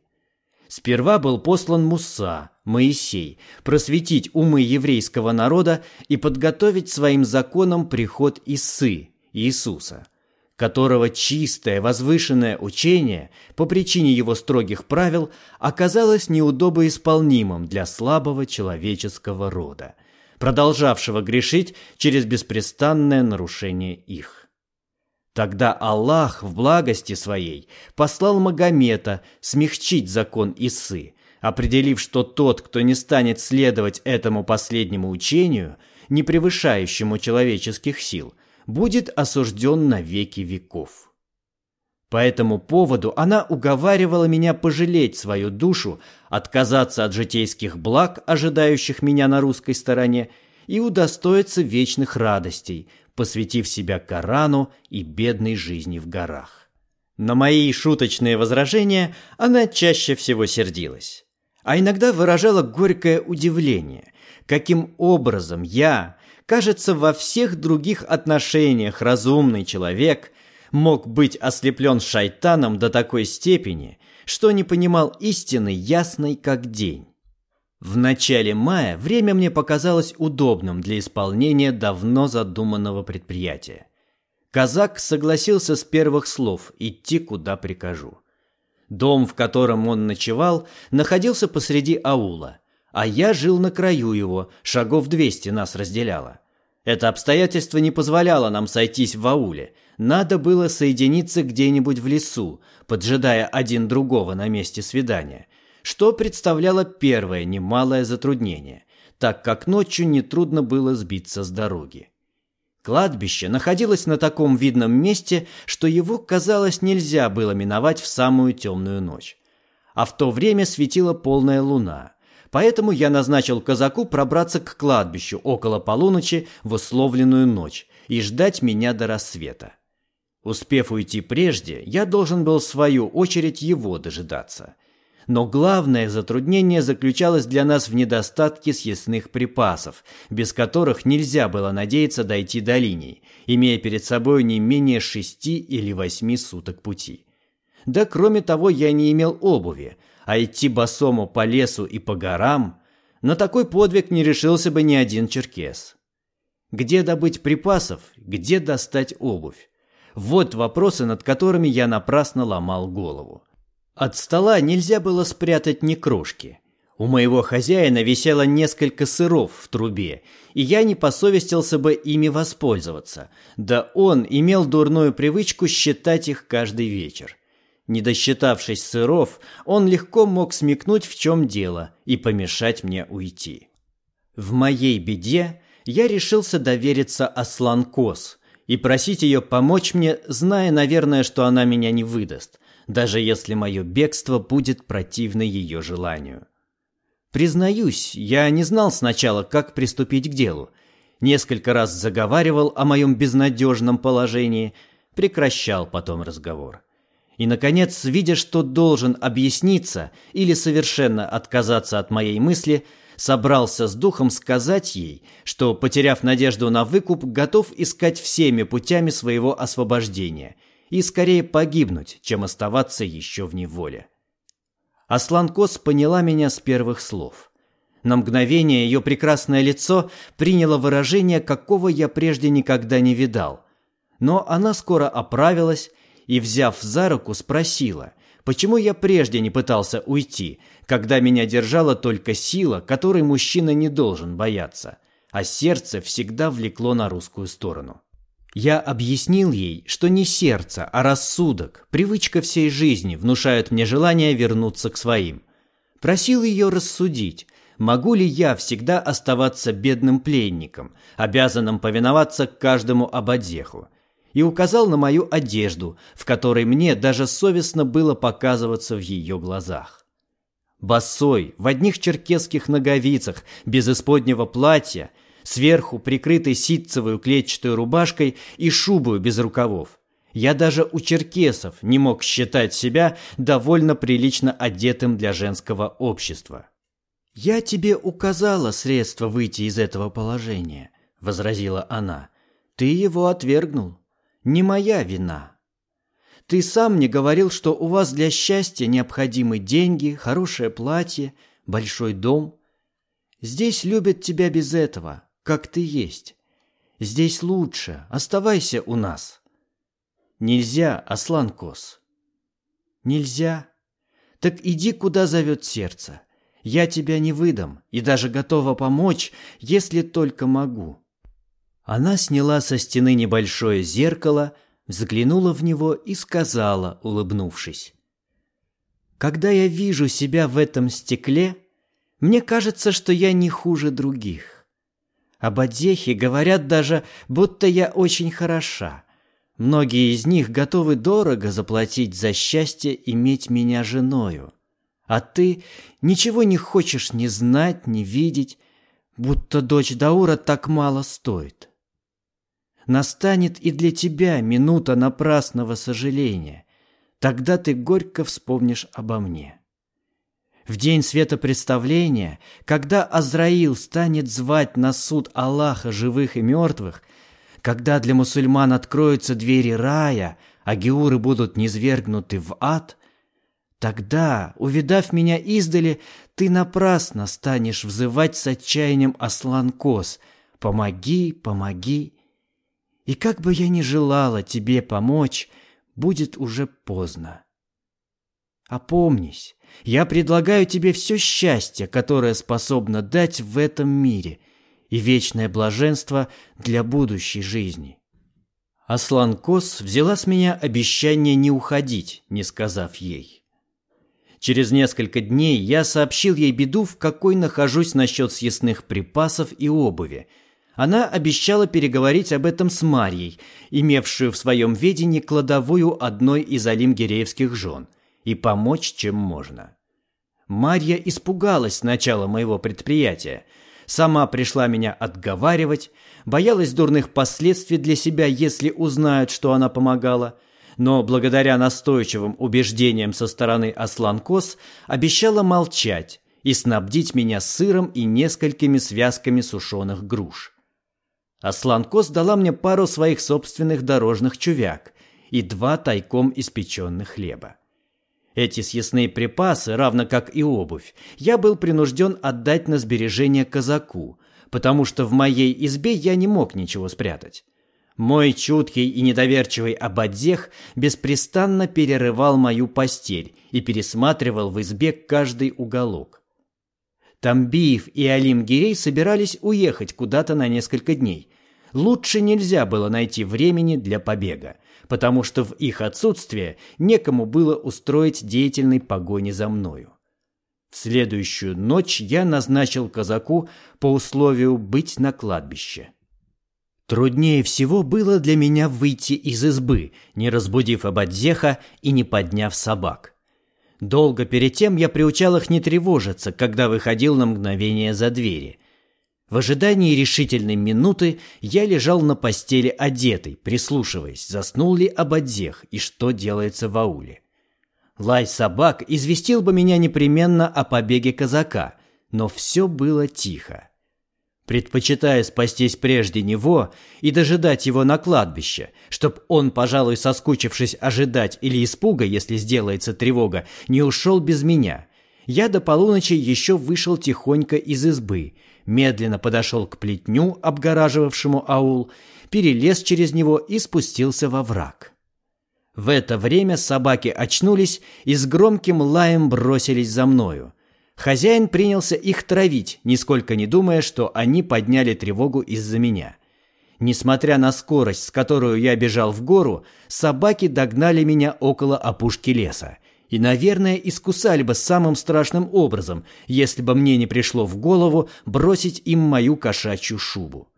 Сперва был послан Муса, Моисей, просветить умы еврейского народа и подготовить своим законам приход Исы, Иисуса – которого чистое, возвышенное учение, по причине его строгих правил, оказалось неудобоисполнимым для слабого человеческого рода, продолжавшего грешить через беспрестанное нарушение их. Тогда Аллах в благости своей послал Магомета смягчить закон Исы, определив, что тот, кто не станет следовать этому последнему учению, не превышающему человеческих сил – будет осужден на веки веков. По этому поводу она уговаривала меня пожалеть свою душу, отказаться от житейских благ, ожидающих меня на русской стороне, и удостоиться вечных радостей, посвятив себя Корану и бедной жизни в горах. На мои шуточные возражения она чаще всего сердилась, а иногда выражала горькое удивление, каким образом я, Кажется, во всех других отношениях разумный человек мог быть ослеплен шайтаном до такой степени, что не понимал истины ясной как день. В начале мая время мне показалось удобным для исполнения давно задуманного предприятия. Казак согласился с первых слов идти куда прикажу. Дом, в котором он ночевал, находился посреди аула – а я жил на краю его, шагов двести нас разделяло. Это обстоятельство не позволяло нам сойтись в ауле. Надо было соединиться где-нибудь в лесу, поджидая один другого на месте свидания, что представляло первое немалое затруднение, так как ночью нетрудно было сбиться с дороги. Кладбище находилось на таком видном месте, что его, казалось, нельзя было миновать в самую темную ночь. А в то время светила полная луна – Поэтому я назначил казаку пробраться к кладбищу около полуночи в условленную ночь и ждать меня до рассвета. Успев уйти прежде, я должен был в свою очередь его дожидаться. Но главное затруднение заключалось для нас в недостатке съестных припасов, без которых нельзя было надеяться дойти до линий, имея перед собой не менее шести или восьми суток пути. Да кроме того, я не имел обуви, а идти босому по лесу и по горам, на такой подвиг не решился бы ни один черкес. Где добыть припасов, где достать обувь? Вот вопросы, над которыми я напрасно ломал голову. От стола нельзя было спрятать ни крошки. У моего хозяина висело несколько сыров в трубе, и я не посовестился бы ими воспользоваться. Да он имел дурную привычку считать их каждый вечер. Не досчитавшись сыров, он легко мог смекнуть, в чем дело, и помешать мне уйти. В моей беде я решился довериться Аслан Кос и просить ее помочь мне, зная, наверное, что она меня не выдаст, даже если мое бегство будет противно ее желанию. Признаюсь, я не знал сначала, как приступить к делу. Несколько раз заговаривал о моем безнадежном положении, прекращал потом разговор. И, наконец, видя, что должен объясниться или совершенно отказаться от моей мысли, собрался с духом сказать ей, что, потеряв надежду на выкуп, готов искать всеми путями своего освобождения и скорее погибнуть, чем оставаться еще в неволе. Аслан Кос поняла меня с первых слов. На мгновение ее прекрасное лицо приняло выражение, какого я прежде никогда не видал. Но она скоро оправилась и, взяв за руку, спросила, почему я прежде не пытался уйти, когда меня держала только сила, которой мужчина не должен бояться, а сердце всегда влекло на русскую сторону. Я объяснил ей, что не сердце, а рассудок, привычка всей жизни внушают мне желание вернуться к своим. Просил ее рассудить, могу ли я всегда оставаться бедным пленником, обязанным повиноваться каждому ободеху, и указал на мою одежду, в которой мне даже совестно было показываться в ее глазах. Босой, в одних черкесских ноговицах, без исподнего платья – сверху прикрытый ситцевой клетчатой рубашкой и шубою без рукавов. Я даже у черкесов не мог считать себя довольно прилично одетым для женского общества. «Я тебе указала средство выйти из этого положения», — возразила она. «Ты его отвергнул. Не моя вина». Ты сам мне говорил, что у вас для счастья необходимы деньги, хорошее платье, большой дом. Здесь любят тебя без этого как ты есть. Здесь лучше, оставайся у нас. Нельзя, Аслан Кос. Нельзя. Так иди, куда зовет сердце. Я тебя не выдам и даже готова помочь, если только могу. Она сняла со стены небольшое зеркало, взглянула в него и сказала, улыбнувшись. «Когда я вижу себя в этом стекле, мне кажется, что я не хуже других. Об Одехе говорят даже, будто я очень хороша. Многие из них готовы дорого заплатить за счастье иметь меня женою. А ты ничего не хочешь ни знать, ни видеть, будто дочь Даура так мало стоит. Настанет и для тебя минута напрасного сожаления. Тогда ты горько вспомнишь обо мне. В день светопредставления, когда Азраил станет звать на суд Аллаха живых и мертвых, когда для мусульман откроются двери рая, а геуры будут низвергнуты в ад, тогда, увидав меня издали, ты напрасно станешь взывать с отчаянием Аслан-Кос «Помоги, помоги!» И как бы я ни желала тебе помочь, будет уже поздно. Опомнись, я предлагаю тебе все счастье, которое способно дать в этом мире, и вечное блаженство для будущей жизни. Аслан Кос взяла с меня обещание не уходить, не сказав ей. Через несколько дней я сообщил ей беду, в какой нахожусь насчет съестных припасов и обуви. Она обещала переговорить об этом с Марьей, имевшую в своем ведении кладовую одной из алимгиреевских жен – и помочь, чем можно. Марья испугалась начала моего предприятия, сама пришла меня отговаривать, боялась дурных последствий для себя, если узнают, что она помогала, но благодаря настойчивым убеждениям со стороны Асланкос обещала молчать и снабдить меня сыром и несколькими связками сушеных груш. Асланкос дала мне пару своих собственных дорожных чувяк и два тайком испеченных хлеба. Эти съестные припасы, равно как и обувь, я был принужден отдать на сбережение казаку, потому что в моей избе я не мог ничего спрятать. Мой чуткий и недоверчивый ободзех беспрестанно перерывал мою постель и пересматривал в избе каждый уголок. Тамбиев и Алим Гирей собирались уехать куда-то на несколько дней. Лучше нельзя было найти времени для побега, потому что в их отсутствие некому было устроить деятельной погони за мною. В следующую ночь я назначил казаку по условию быть на кладбище. Труднее всего было для меня выйти из избы, не разбудив Абадзеха и не подняв собак. Долго перед тем я приучал их не тревожиться, когда выходил на мгновение за двери. В ожидании решительной минуты я лежал на постели одетый, прислушиваясь, заснул ли Абадзех и что делается в ауле. Лай собак известил бы меня непременно о побеге казака, но все было тихо. Предпочитая спастись прежде него и дожидать его на кладбище, чтоб он, пожалуй, соскучившись ожидать или испуга, если сделается тревога, не ушел без меня, я до полуночи еще вышел тихонько из избы, медленно подошел к плетню, обгораживавшему аул, перелез через него и спустился во враг. В это время собаки очнулись и с громким лаем бросились за мною. Хозяин принялся их травить, нисколько не думая, что они подняли тревогу из-за меня. Несмотря на скорость, с которой я бежал в гору, собаки догнали меня около опушки леса. И, наверное, искусали бы самым страшным образом, если бы мне не пришло в голову бросить им мою кошачью шубу.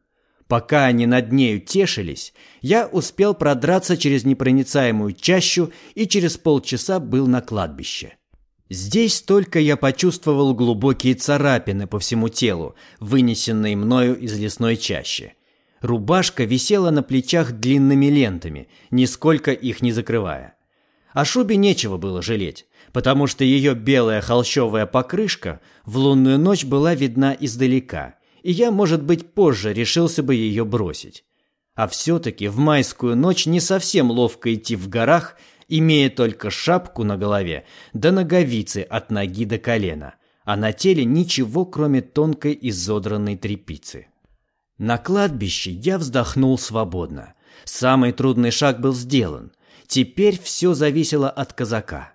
Пока они над нею тешились, я успел продраться через непроницаемую чащу и через полчаса был на кладбище. Здесь только я почувствовал глубокие царапины по всему телу, вынесенные мною из лесной чащи. Рубашка висела на плечах длинными лентами, нисколько их не закрывая. О шубе нечего было жалеть, потому что ее белая холщовая покрышка в лунную ночь была видна издалека, и я, может быть, позже решился бы ее бросить. А все-таки в майскую ночь не совсем ловко идти в горах имея только шапку на голове да ноговицы от ноги до колена, а на теле ничего, кроме тонкой изодранной тряпицы. На кладбище я вздохнул свободно. Самый трудный шаг был сделан. Теперь все зависело от казака.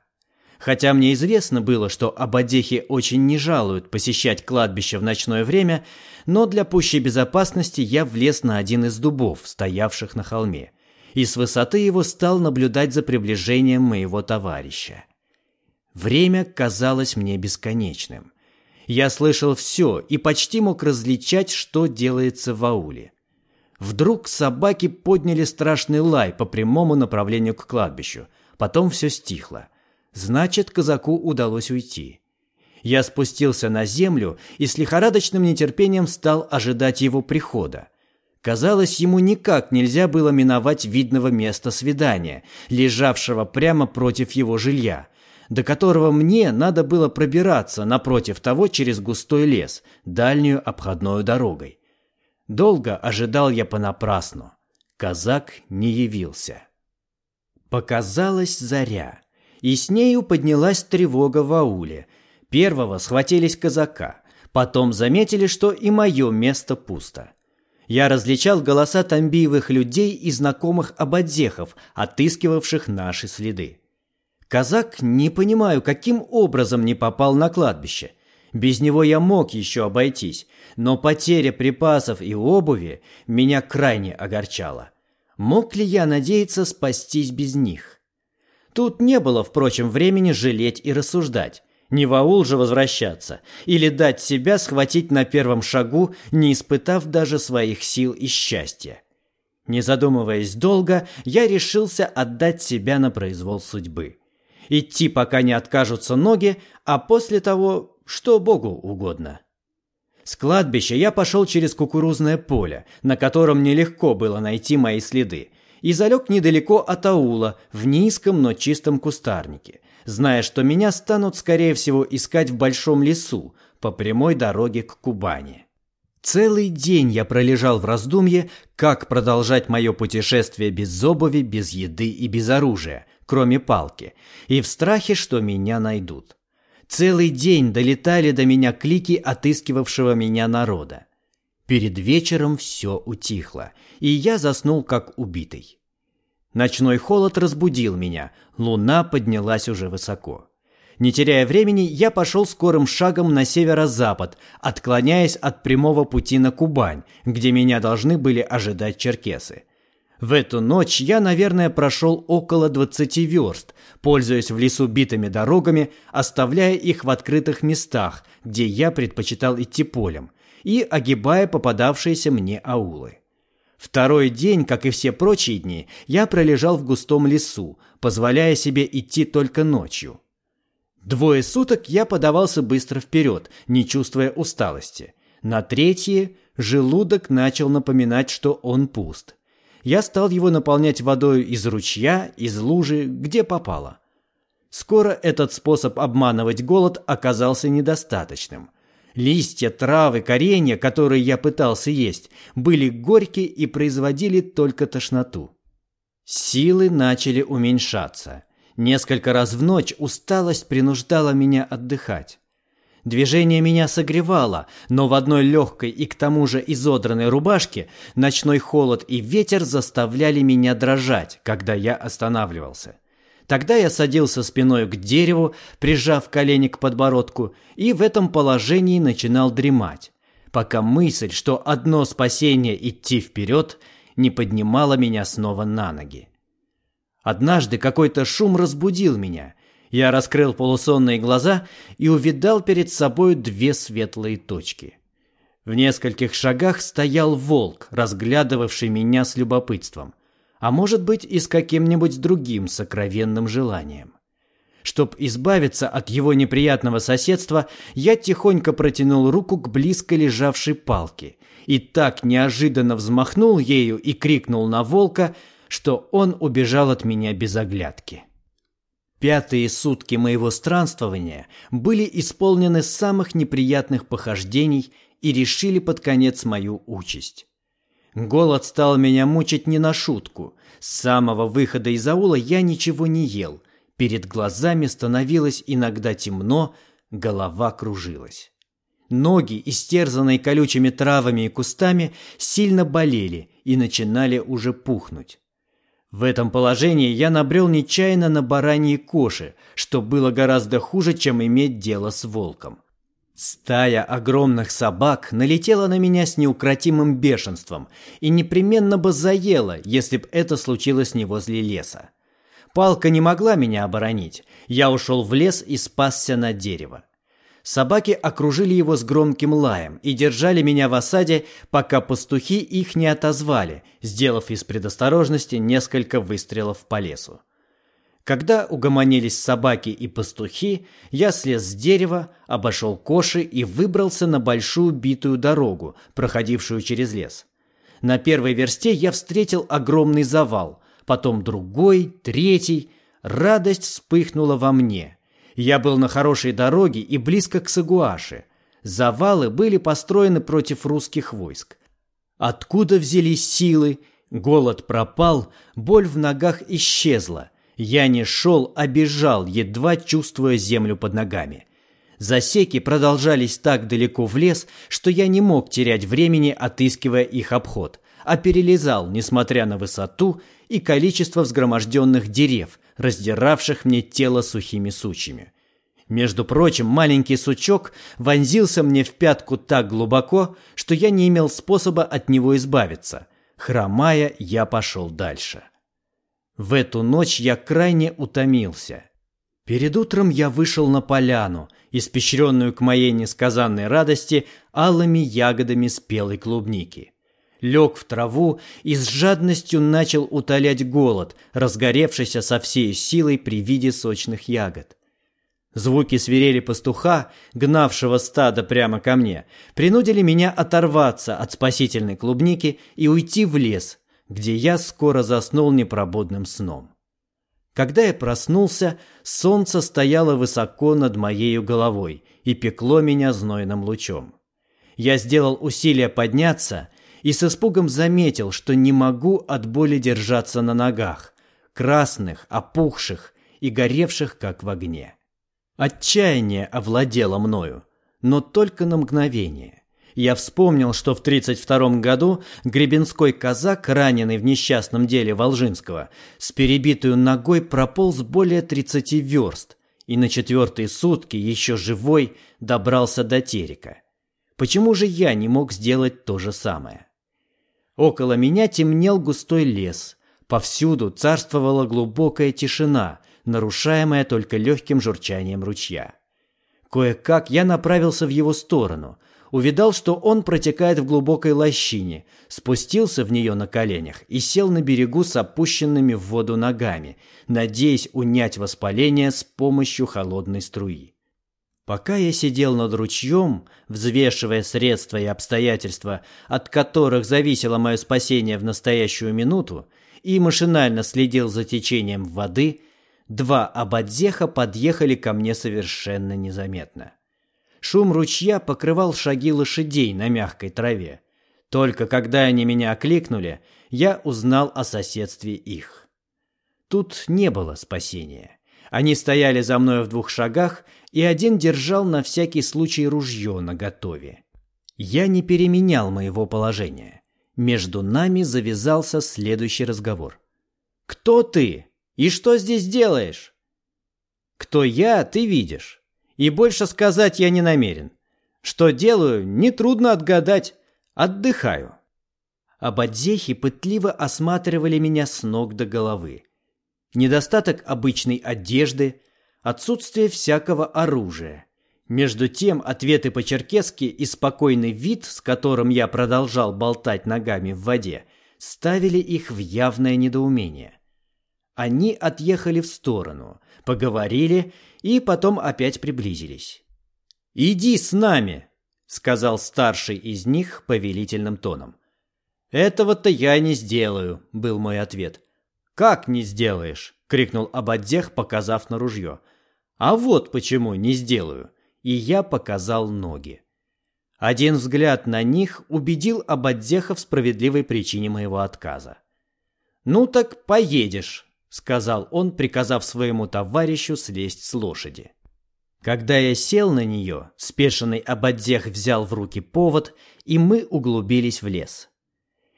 Хотя мне известно было, что абадехи очень не жалуют посещать кладбище в ночное время, но для пущей безопасности я влез на один из дубов, стоявших на холме и с высоты его стал наблюдать за приближением моего товарища. Время казалось мне бесконечным. Я слышал все и почти мог различать, что делается в ауле. Вдруг собаки подняли страшный лай по прямому направлению к кладбищу. Потом все стихло. Значит, казаку удалось уйти. Я спустился на землю и с лихорадочным нетерпением стал ожидать его прихода. Казалось, ему никак нельзя было миновать видного места свидания, лежавшего прямо против его жилья, до которого мне надо было пробираться напротив того через густой лес, дальнюю обходной дорогой. Долго ожидал я понапрасну. Казак не явился. Показалась заря, и с нею поднялась тревога в ауле. Первого схватились казака, потом заметили, что и мое место пусто. Я различал голоса тамбиевых людей и знакомых ободзехов, отыскивавших наши следы. Казак, не понимаю, каким образом не попал на кладбище. Без него я мог еще обойтись, но потеря припасов и обуви меня крайне огорчала. Мог ли я надеяться спастись без них? Тут не было, впрочем, времени жалеть и рассуждать. Не в аул же возвращаться, или дать себя схватить на первом шагу, не испытав даже своих сил и счастья. Не задумываясь долго, я решился отдать себя на произвол судьбы. Идти, пока не откажутся ноги, а после того, что Богу угодно. С кладбища я пошел через кукурузное поле, на котором нелегко было найти мои следы, и залег недалеко от аула, в низком, но чистом кустарнике, зная, что меня станут, скорее всего, искать в большом лесу по прямой дороге к Кубани. Целый день я пролежал в раздумье, как продолжать мое путешествие без обуви, без еды и без оружия, кроме палки, и в страхе, что меня найдут. Целый день долетали до меня клики отыскивавшего меня народа. Перед вечером все утихло, и я заснул как убитый. Ночной холод разбудил меня, луна поднялась уже высоко. Не теряя времени, я пошел скорым шагом на северо-запад, отклоняясь от прямого пути на Кубань, где меня должны были ожидать черкесы. В эту ночь я, наверное, прошел около 20 верст, пользуясь в лесу битыми дорогами, оставляя их в открытых местах, где я предпочитал идти полем, и огибая попадавшиеся мне аулы. Второй день, как и все прочие дни, я пролежал в густом лесу, позволяя себе идти только ночью. Двое суток я подавался быстро вперед, не чувствуя усталости. На третье желудок начал напоминать, что он пуст. Я стал его наполнять водой из ручья, из лужи, где попало. Скоро этот способ обманывать голод оказался недостаточным. Листья, травы, коренья, которые я пытался есть, были горькие и производили только тошноту. Силы начали уменьшаться – Несколько раз в ночь усталость принуждала меня отдыхать. Движение меня согревало, но в одной легкой и к тому же изодранной рубашке ночной холод и ветер заставляли меня дрожать, когда я останавливался. Тогда я садился спиной к дереву, прижав колени к подбородку, и в этом положении начинал дремать, пока мысль, что одно спасение идти вперед, не поднимала меня снова на ноги. Однажды какой-то шум разбудил меня. Я раскрыл полусонные глаза и увидал перед собой две светлые точки. В нескольких шагах стоял волк, разглядывавший меня с любопытством, а может быть и с каким-нибудь другим сокровенным желанием. Чтоб избавиться от его неприятного соседства, я тихонько протянул руку к близко лежавшей палке и так неожиданно взмахнул ею и крикнул на волка, что он убежал от меня без оглядки. Пятые сутки моего странствования были исполнены самых неприятных похождений и решили под конец мою участь. Голод стал меня мучить не на шутку. С самого выхода из аула я ничего не ел. Перед глазами становилось иногда темно, голова кружилась. Ноги, истерзанные колючими травами и кустами, сильно болели и начинали уже пухнуть. В этом положении я набрел нечаянно на бараньи коши, что было гораздо хуже, чем иметь дело с волком. Стая огромных собак налетела на меня с неукротимым бешенством и непременно бы заела, если б это случилось не возле леса. Палка не могла меня оборонить. Я ушел в лес и спасся на дерево. Собаки окружили его с громким лаем и держали меня в осаде, пока пастухи их не отозвали, сделав из предосторожности несколько выстрелов по лесу. Когда угомонились собаки и пастухи, я слез с дерева, обошел коши и выбрался на большую битую дорогу, проходившую через лес. На первой версте я встретил огромный завал, потом другой, третий. Радость вспыхнула во мне – я был на хорошей дороге и близко к Сагуаше. Завалы были построены против русских войск. Откуда взялись силы? Голод пропал, боль в ногах исчезла. Я не шел, а бежал, едва чувствуя землю под ногами. Засеки продолжались так далеко в лес, что я не мог терять времени, отыскивая их обход, а перелезал, несмотря на высоту и количество взгроможденных дерев, раздиравших мне тело сухими сучьями. Между прочим, маленький сучок вонзился мне в пятку так глубоко, что я не имел способа от него избавиться. Хромая, я пошел дальше. В эту ночь я крайне утомился. Перед утром я вышел на поляну, испещренную к моей несказанной радости алыми ягодами спелой клубники лег в траву и с жадностью начал утолять голод, разгоревшийся со всей силой при виде сочных ягод. Звуки свирели пастуха, гнавшего стадо прямо ко мне, принудили меня оторваться от спасительной клубники и уйти в лес, где я скоро заснул непробудным сном. Когда я проснулся, солнце стояло высоко над моей головой и пекло меня знойным лучом. Я сделал усилие подняться и с испугом заметил, что не могу от боли держаться на ногах, красных, опухших и горевших, как в огне. Отчаяние овладело мною, но только на мгновение. Я вспомнил, что в 32 году гребенской казак, раненый в несчастном деле Волжинского, с перебитую ногой прополз более 30 верст и на четвертые сутки, еще живой, добрался до Терека. Почему же я не мог сделать то же самое? Около меня темнел густой лес. Повсюду царствовала глубокая тишина, нарушаемая только легким журчанием ручья. Кое-как я направился в его сторону, увидал, что он протекает в глубокой лощине, спустился в нее на коленях и сел на берегу с опущенными в воду ногами, надеясь унять воспаление с помощью холодной струи. Пока я сидел над ручьем, взвешивая средства и обстоятельства, от которых зависело мое спасение в настоящую минуту, и машинально следил за течением воды, два абадзеха подъехали ко мне совершенно незаметно. Шум ручья покрывал шаги лошадей на мягкой траве. Только когда они меня окликнули, я узнал о соседстве их. Тут не было спасения. Они стояли за мной в двух шагах, и один держал на всякий случай ружье наготове. Я не переменял моего положения. Между нами завязался следующий разговор. «Кто ты? И что здесь делаешь?» «Кто я, ты видишь. И больше сказать я не намерен. Что делаю, нетрудно отгадать. Отдыхаю. Абадзехи пытливо осматривали меня с ног до головы. Недостаток обычной одежды, отсутствие всякого оружия. Между тем ответы по-черкесски и спокойный вид, с которым я продолжал болтать ногами в воде, ставили их в явное недоумение. Они отъехали в сторону, поговорили и потом опять приблизились. «Иди с нами!» — сказал старший из них повелительным тоном. «Этого-то я не сделаю», — был мой ответ. «Как не сделаешь?» — крикнул Абадзех, показав на ружье. «А вот почему не сделаю». И я показал ноги. Один взгляд на них убедил Абадзеха в справедливой причине моего отказа. «Ну так поедешь», сказал он, приказав своему товарищу слезть с лошади. Когда я сел на нее, спешенный ободзех взял в руки повод, и мы углубились в лес.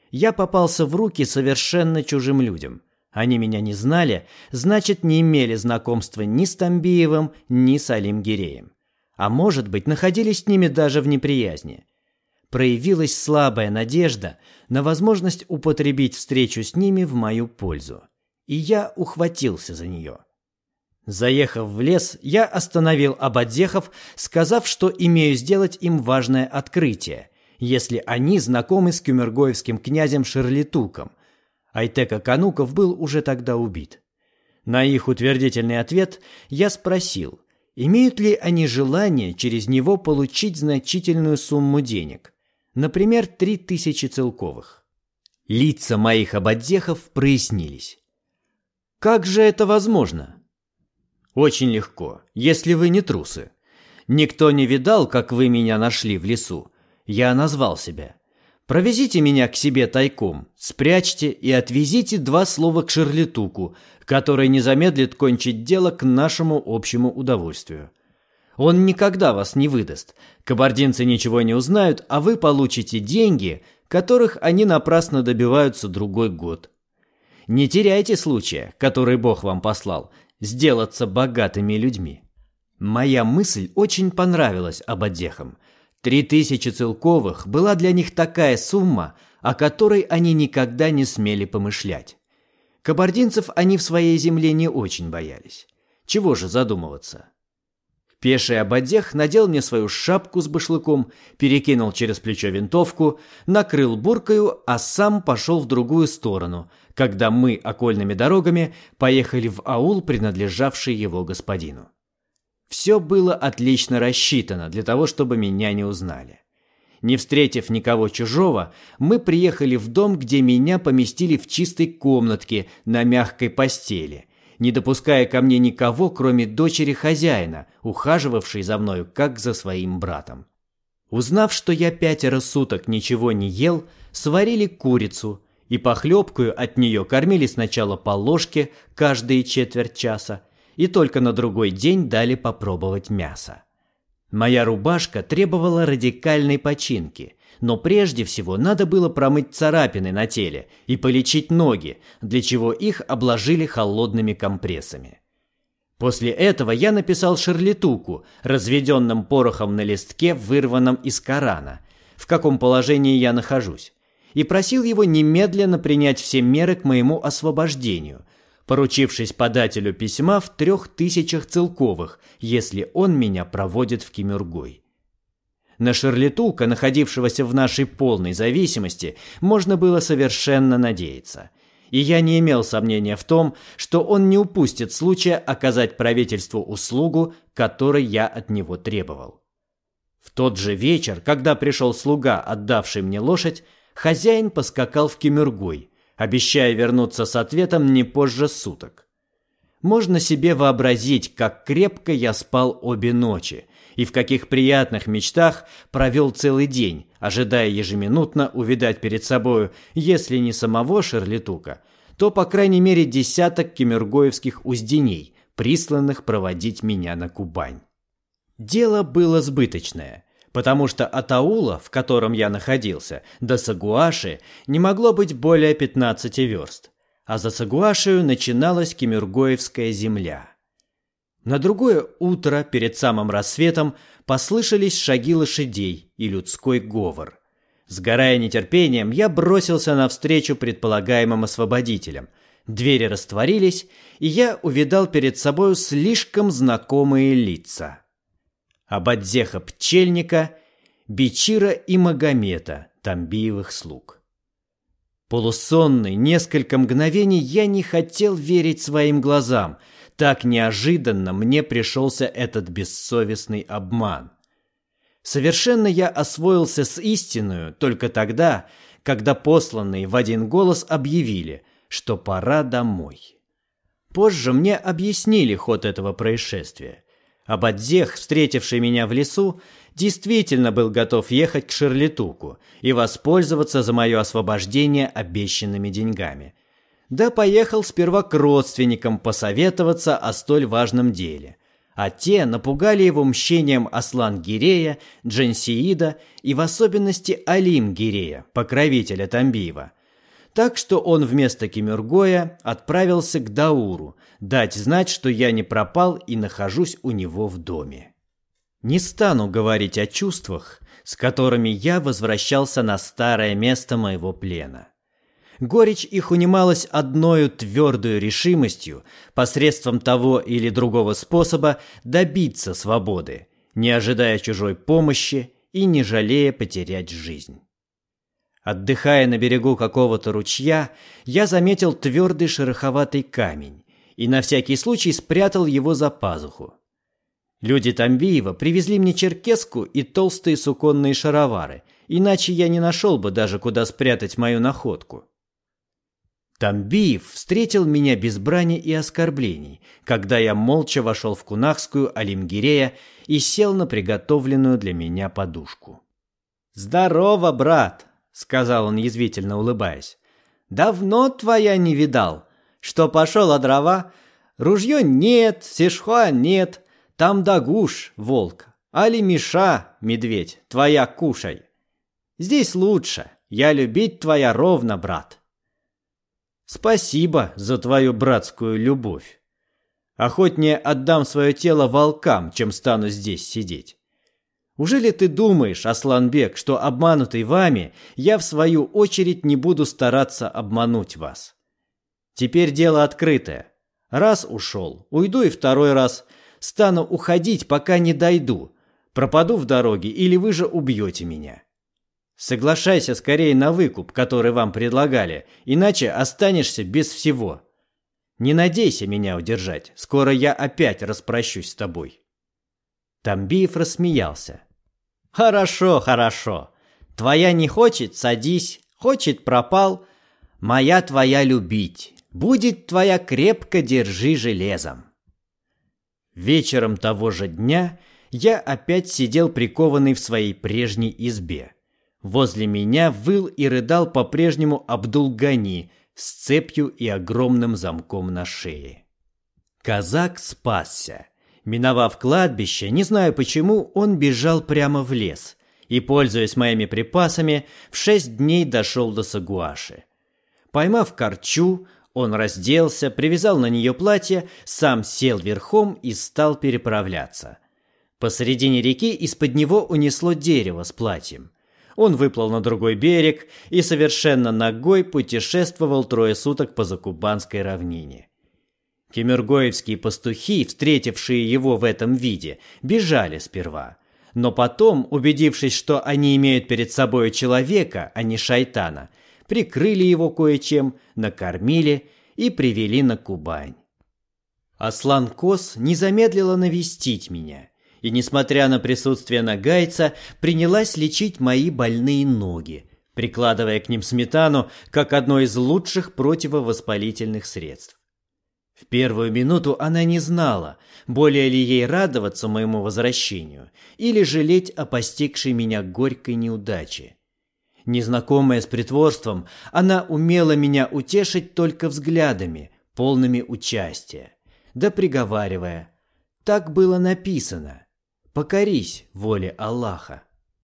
Я попался в руки совершенно чужим людям. Они меня не знали, значит, не имели знакомства ни с Тамбиевым, ни с Алим Гиреем. А может быть, находились с ними даже в неприязни. Проявилась слабая надежда на возможность употребить встречу с ними в мою пользу и я ухватился за нее. Заехав в лес, я остановил Абадзехов, сказав, что имею сделать им важное открытие, если они знакомы с кюмергоевским князем Шерлитуком. Айтека Кануков был уже тогда убит. На их утвердительный ответ я спросил, имеют ли они желание через него получить значительную сумму денег, например, три тысячи целковых. Лица моих ободзехов прояснились. Как же это возможно? Очень легко, если вы не трусы. Никто не видал, как вы меня нашли в лесу. Я назвал себя. Провезите меня к себе тайком, спрячьте и отвезите два слова к Шерлитуку, который не замедлит кончить дело к нашему общему удовольствию. Он никогда вас не выдаст. Кабардинцы ничего не узнают, а вы получите деньги, которых они напрасно добиваются другой год. Не теряйте случая, который Бог вам послал, сделаться богатыми людьми. Моя мысль очень понравилась Абадехам. Три тысячи целковых была для них такая сумма, о которой они никогда не смели помышлять. Кабардинцев они в своей земле не очень боялись. Чего же задумываться? Пеший ободех надел мне свою шапку с башлыком, перекинул через плечо винтовку, накрыл буркою, а сам пошел в другую сторону, когда мы окольными дорогами поехали в аул, принадлежавший его господину. Все было отлично рассчитано для того, чтобы меня не узнали. Не встретив никого чужого, мы приехали в дом, где меня поместили в чистой комнатке на мягкой постели, не допуская ко мне никого, кроме дочери хозяина, ухаживавшей за мною, как за своим братом. Узнав, что я пятеро суток ничего не ел, сварили курицу и похлебкую от нее кормили сначала по ложке каждые четверть часа, и только на другой день дали попробовать мясо. Моя рубашка требовала радикальной починки, но прежде всего надо было промыть царапины на теле и полечить ноги, для чего их обложили холодными компрессами. После этого я написал Шарлитуку, разведенным порохом на листке, вырванном из Корана, в каком положении я нахожусь, и просил его немедленно принять все меры к моему освобождению, поручившись подателю письма в трех тысячах целковых, если он меня проводит в Кимюргой. На Шарлитука, находившегося в нашей полной зависимости, можно было совершенно надеяться – и я не имел сомнения в том, что он не упустит случая оказать правительству услугу, которой я от него требовал. В тот же вечер, когда пришел слуга, отдавший мне лошадь, хозяин поскакал в Кемергой, обещая вернуться с ответом не позже суток. Можно себе вообразить, как крепко я спал обе ночи и в каких приятных мечтах провел целый день, ожидая ежеминутно увидать перед собою, если не самого Шерлитука, то, по крайней мере, десяток кемергоевских узденей, присланных проводить меня на Кубань. Дело было сбыточное, потому что от аула, в котором я находился, до Сагуаши не могло быть более 15 верст, а за Сагуашею начиналась кемергоевская земля. На другое утро, перед самым рассветом, послышались шаги лошадей и людской говор. Сгорая нетерпением, я бросился навстречу предполагаемым освободителям. Двери растворились, и я увидал перед собою слишком знакомые лица. Абадзеха Пчельника, Бичира и Магомета, Тамбиевых слуг. Полусонный несколько мгновений я не хотел верить своим глазам – так неожиданно мне пришелся этот бессовестный обман. Совершенно я освоился с истиною только тогда, когда посланные в один голос объявили, что пора домой. Позже мне объяснили ход этого происшествия. Абадзех, встретивший меня в лесу, действительно был готов ехать к Шерлитуку и воспользоваться за мое освобождение обещанными деньгами – да поехал сперва к родственникам посоветоваться о столь важном деле. А те напугали его мщением Аслан-Гирея, Джансиида и в особенности Алим-Гирея, покровителя Тамбиева. Так что он вместо Кемергоя отправился к Дауру, дать знать, что я не пропал и нахожусь у него в доме. Не стану говорить о чувствах, с которыми я возвращался на старое место моего плена. Горечь их унималась одною твердой решимостью посредством того или другого способа добиться свободы, не ожидая чужой помощи и не жалея потерять жизнь. Отдыхая на берегу какого-то ручья, я заметил твердый шероховатый камень и на всякий случай спрятал его за пазуху. Люди Тамбиева привезли мне черкеску и толстые суконные шаровары, иначе я не нашел бы даже куда спрятать мою находку. Тамбиев встретил меня без брани и оскорблений, когда я молча вошел в Кунахскую Алимгирея и сел на приготовленную для меня подушку. «Здорово, брат!» — сказал он, язвительно улыбаясь. «Давно твоя не видал. Что пошел, а дрова? Ружье нет, сешхуа нет, там дагуш, волк, али миша, медведь, твоя кушай. Здесь лучше, я любить твоя ровно, брат». Спасибо за твою братскую любовь. Охотнее отдам свое тело волкам, чем стану здесь сидеть. Уже ли ты думаешь, Асланбек, что обманутый вами, я в свою очередь не буду стараться обмануть вас? Теперь дело открытое. Раз ушел, уйду и второй раз. Стану уходить, пока не дойду. Пропаду в дороге или вы же убьете меня. Соглашайся скорее на выкуп, который вам предлагали, иначе останешься без всего. Не надейся меня удержать, скоро я опять распрощусь с тобой. Тамбиев рассмеялся. Хорошо, хорошо. Твоя не хочет, садись, хочет пропал. Моя твоя любить, будет твоя крепко держи железом. Вечером того же дня я опять сидел прикованный в своей прежней избе. Возле меня выл и рыдал по-прежнему Абдулгани с цепью и огромным замком на шее. Казак спасся. Миновав кладбище, не знаю почему, он бежал прямо в лес и, пользуясь моими припасами, в шесть дней дошел до Сагуаши. Поймав корчу, Он разделся, привязал на нее платье, сам сел верхом и стал переправляться. Посредине реки из-под него унесло дерево с платьем. Он выплыл на другой берег и совершенно ногой путешествовал трое суток по Закубанской равнине. Кемергоевские пастухи, встретившие его в этом виде, бежали сперва. Но потом, убедившись, что они имеют перед собой человека, а не шайтана, прикрыли его кое-чем, накормили и привели на Кубань. Аслан Кос не замедлила навестить меня, и, несмотря на присутствие нагайца, принялась лечить мои больные ноги, прикладывая к ним сметану как одно из лучших противовоспалительных средств. В первую минуту она не знала, более ли ей радоваться моему возвращению или жалеть о постигшей меня горькой неудаче. Незнакомая с притворством, она умела меня утешить только взглядами, полными участия, да приговаривая «Так было написано, покорись воле Аллаха».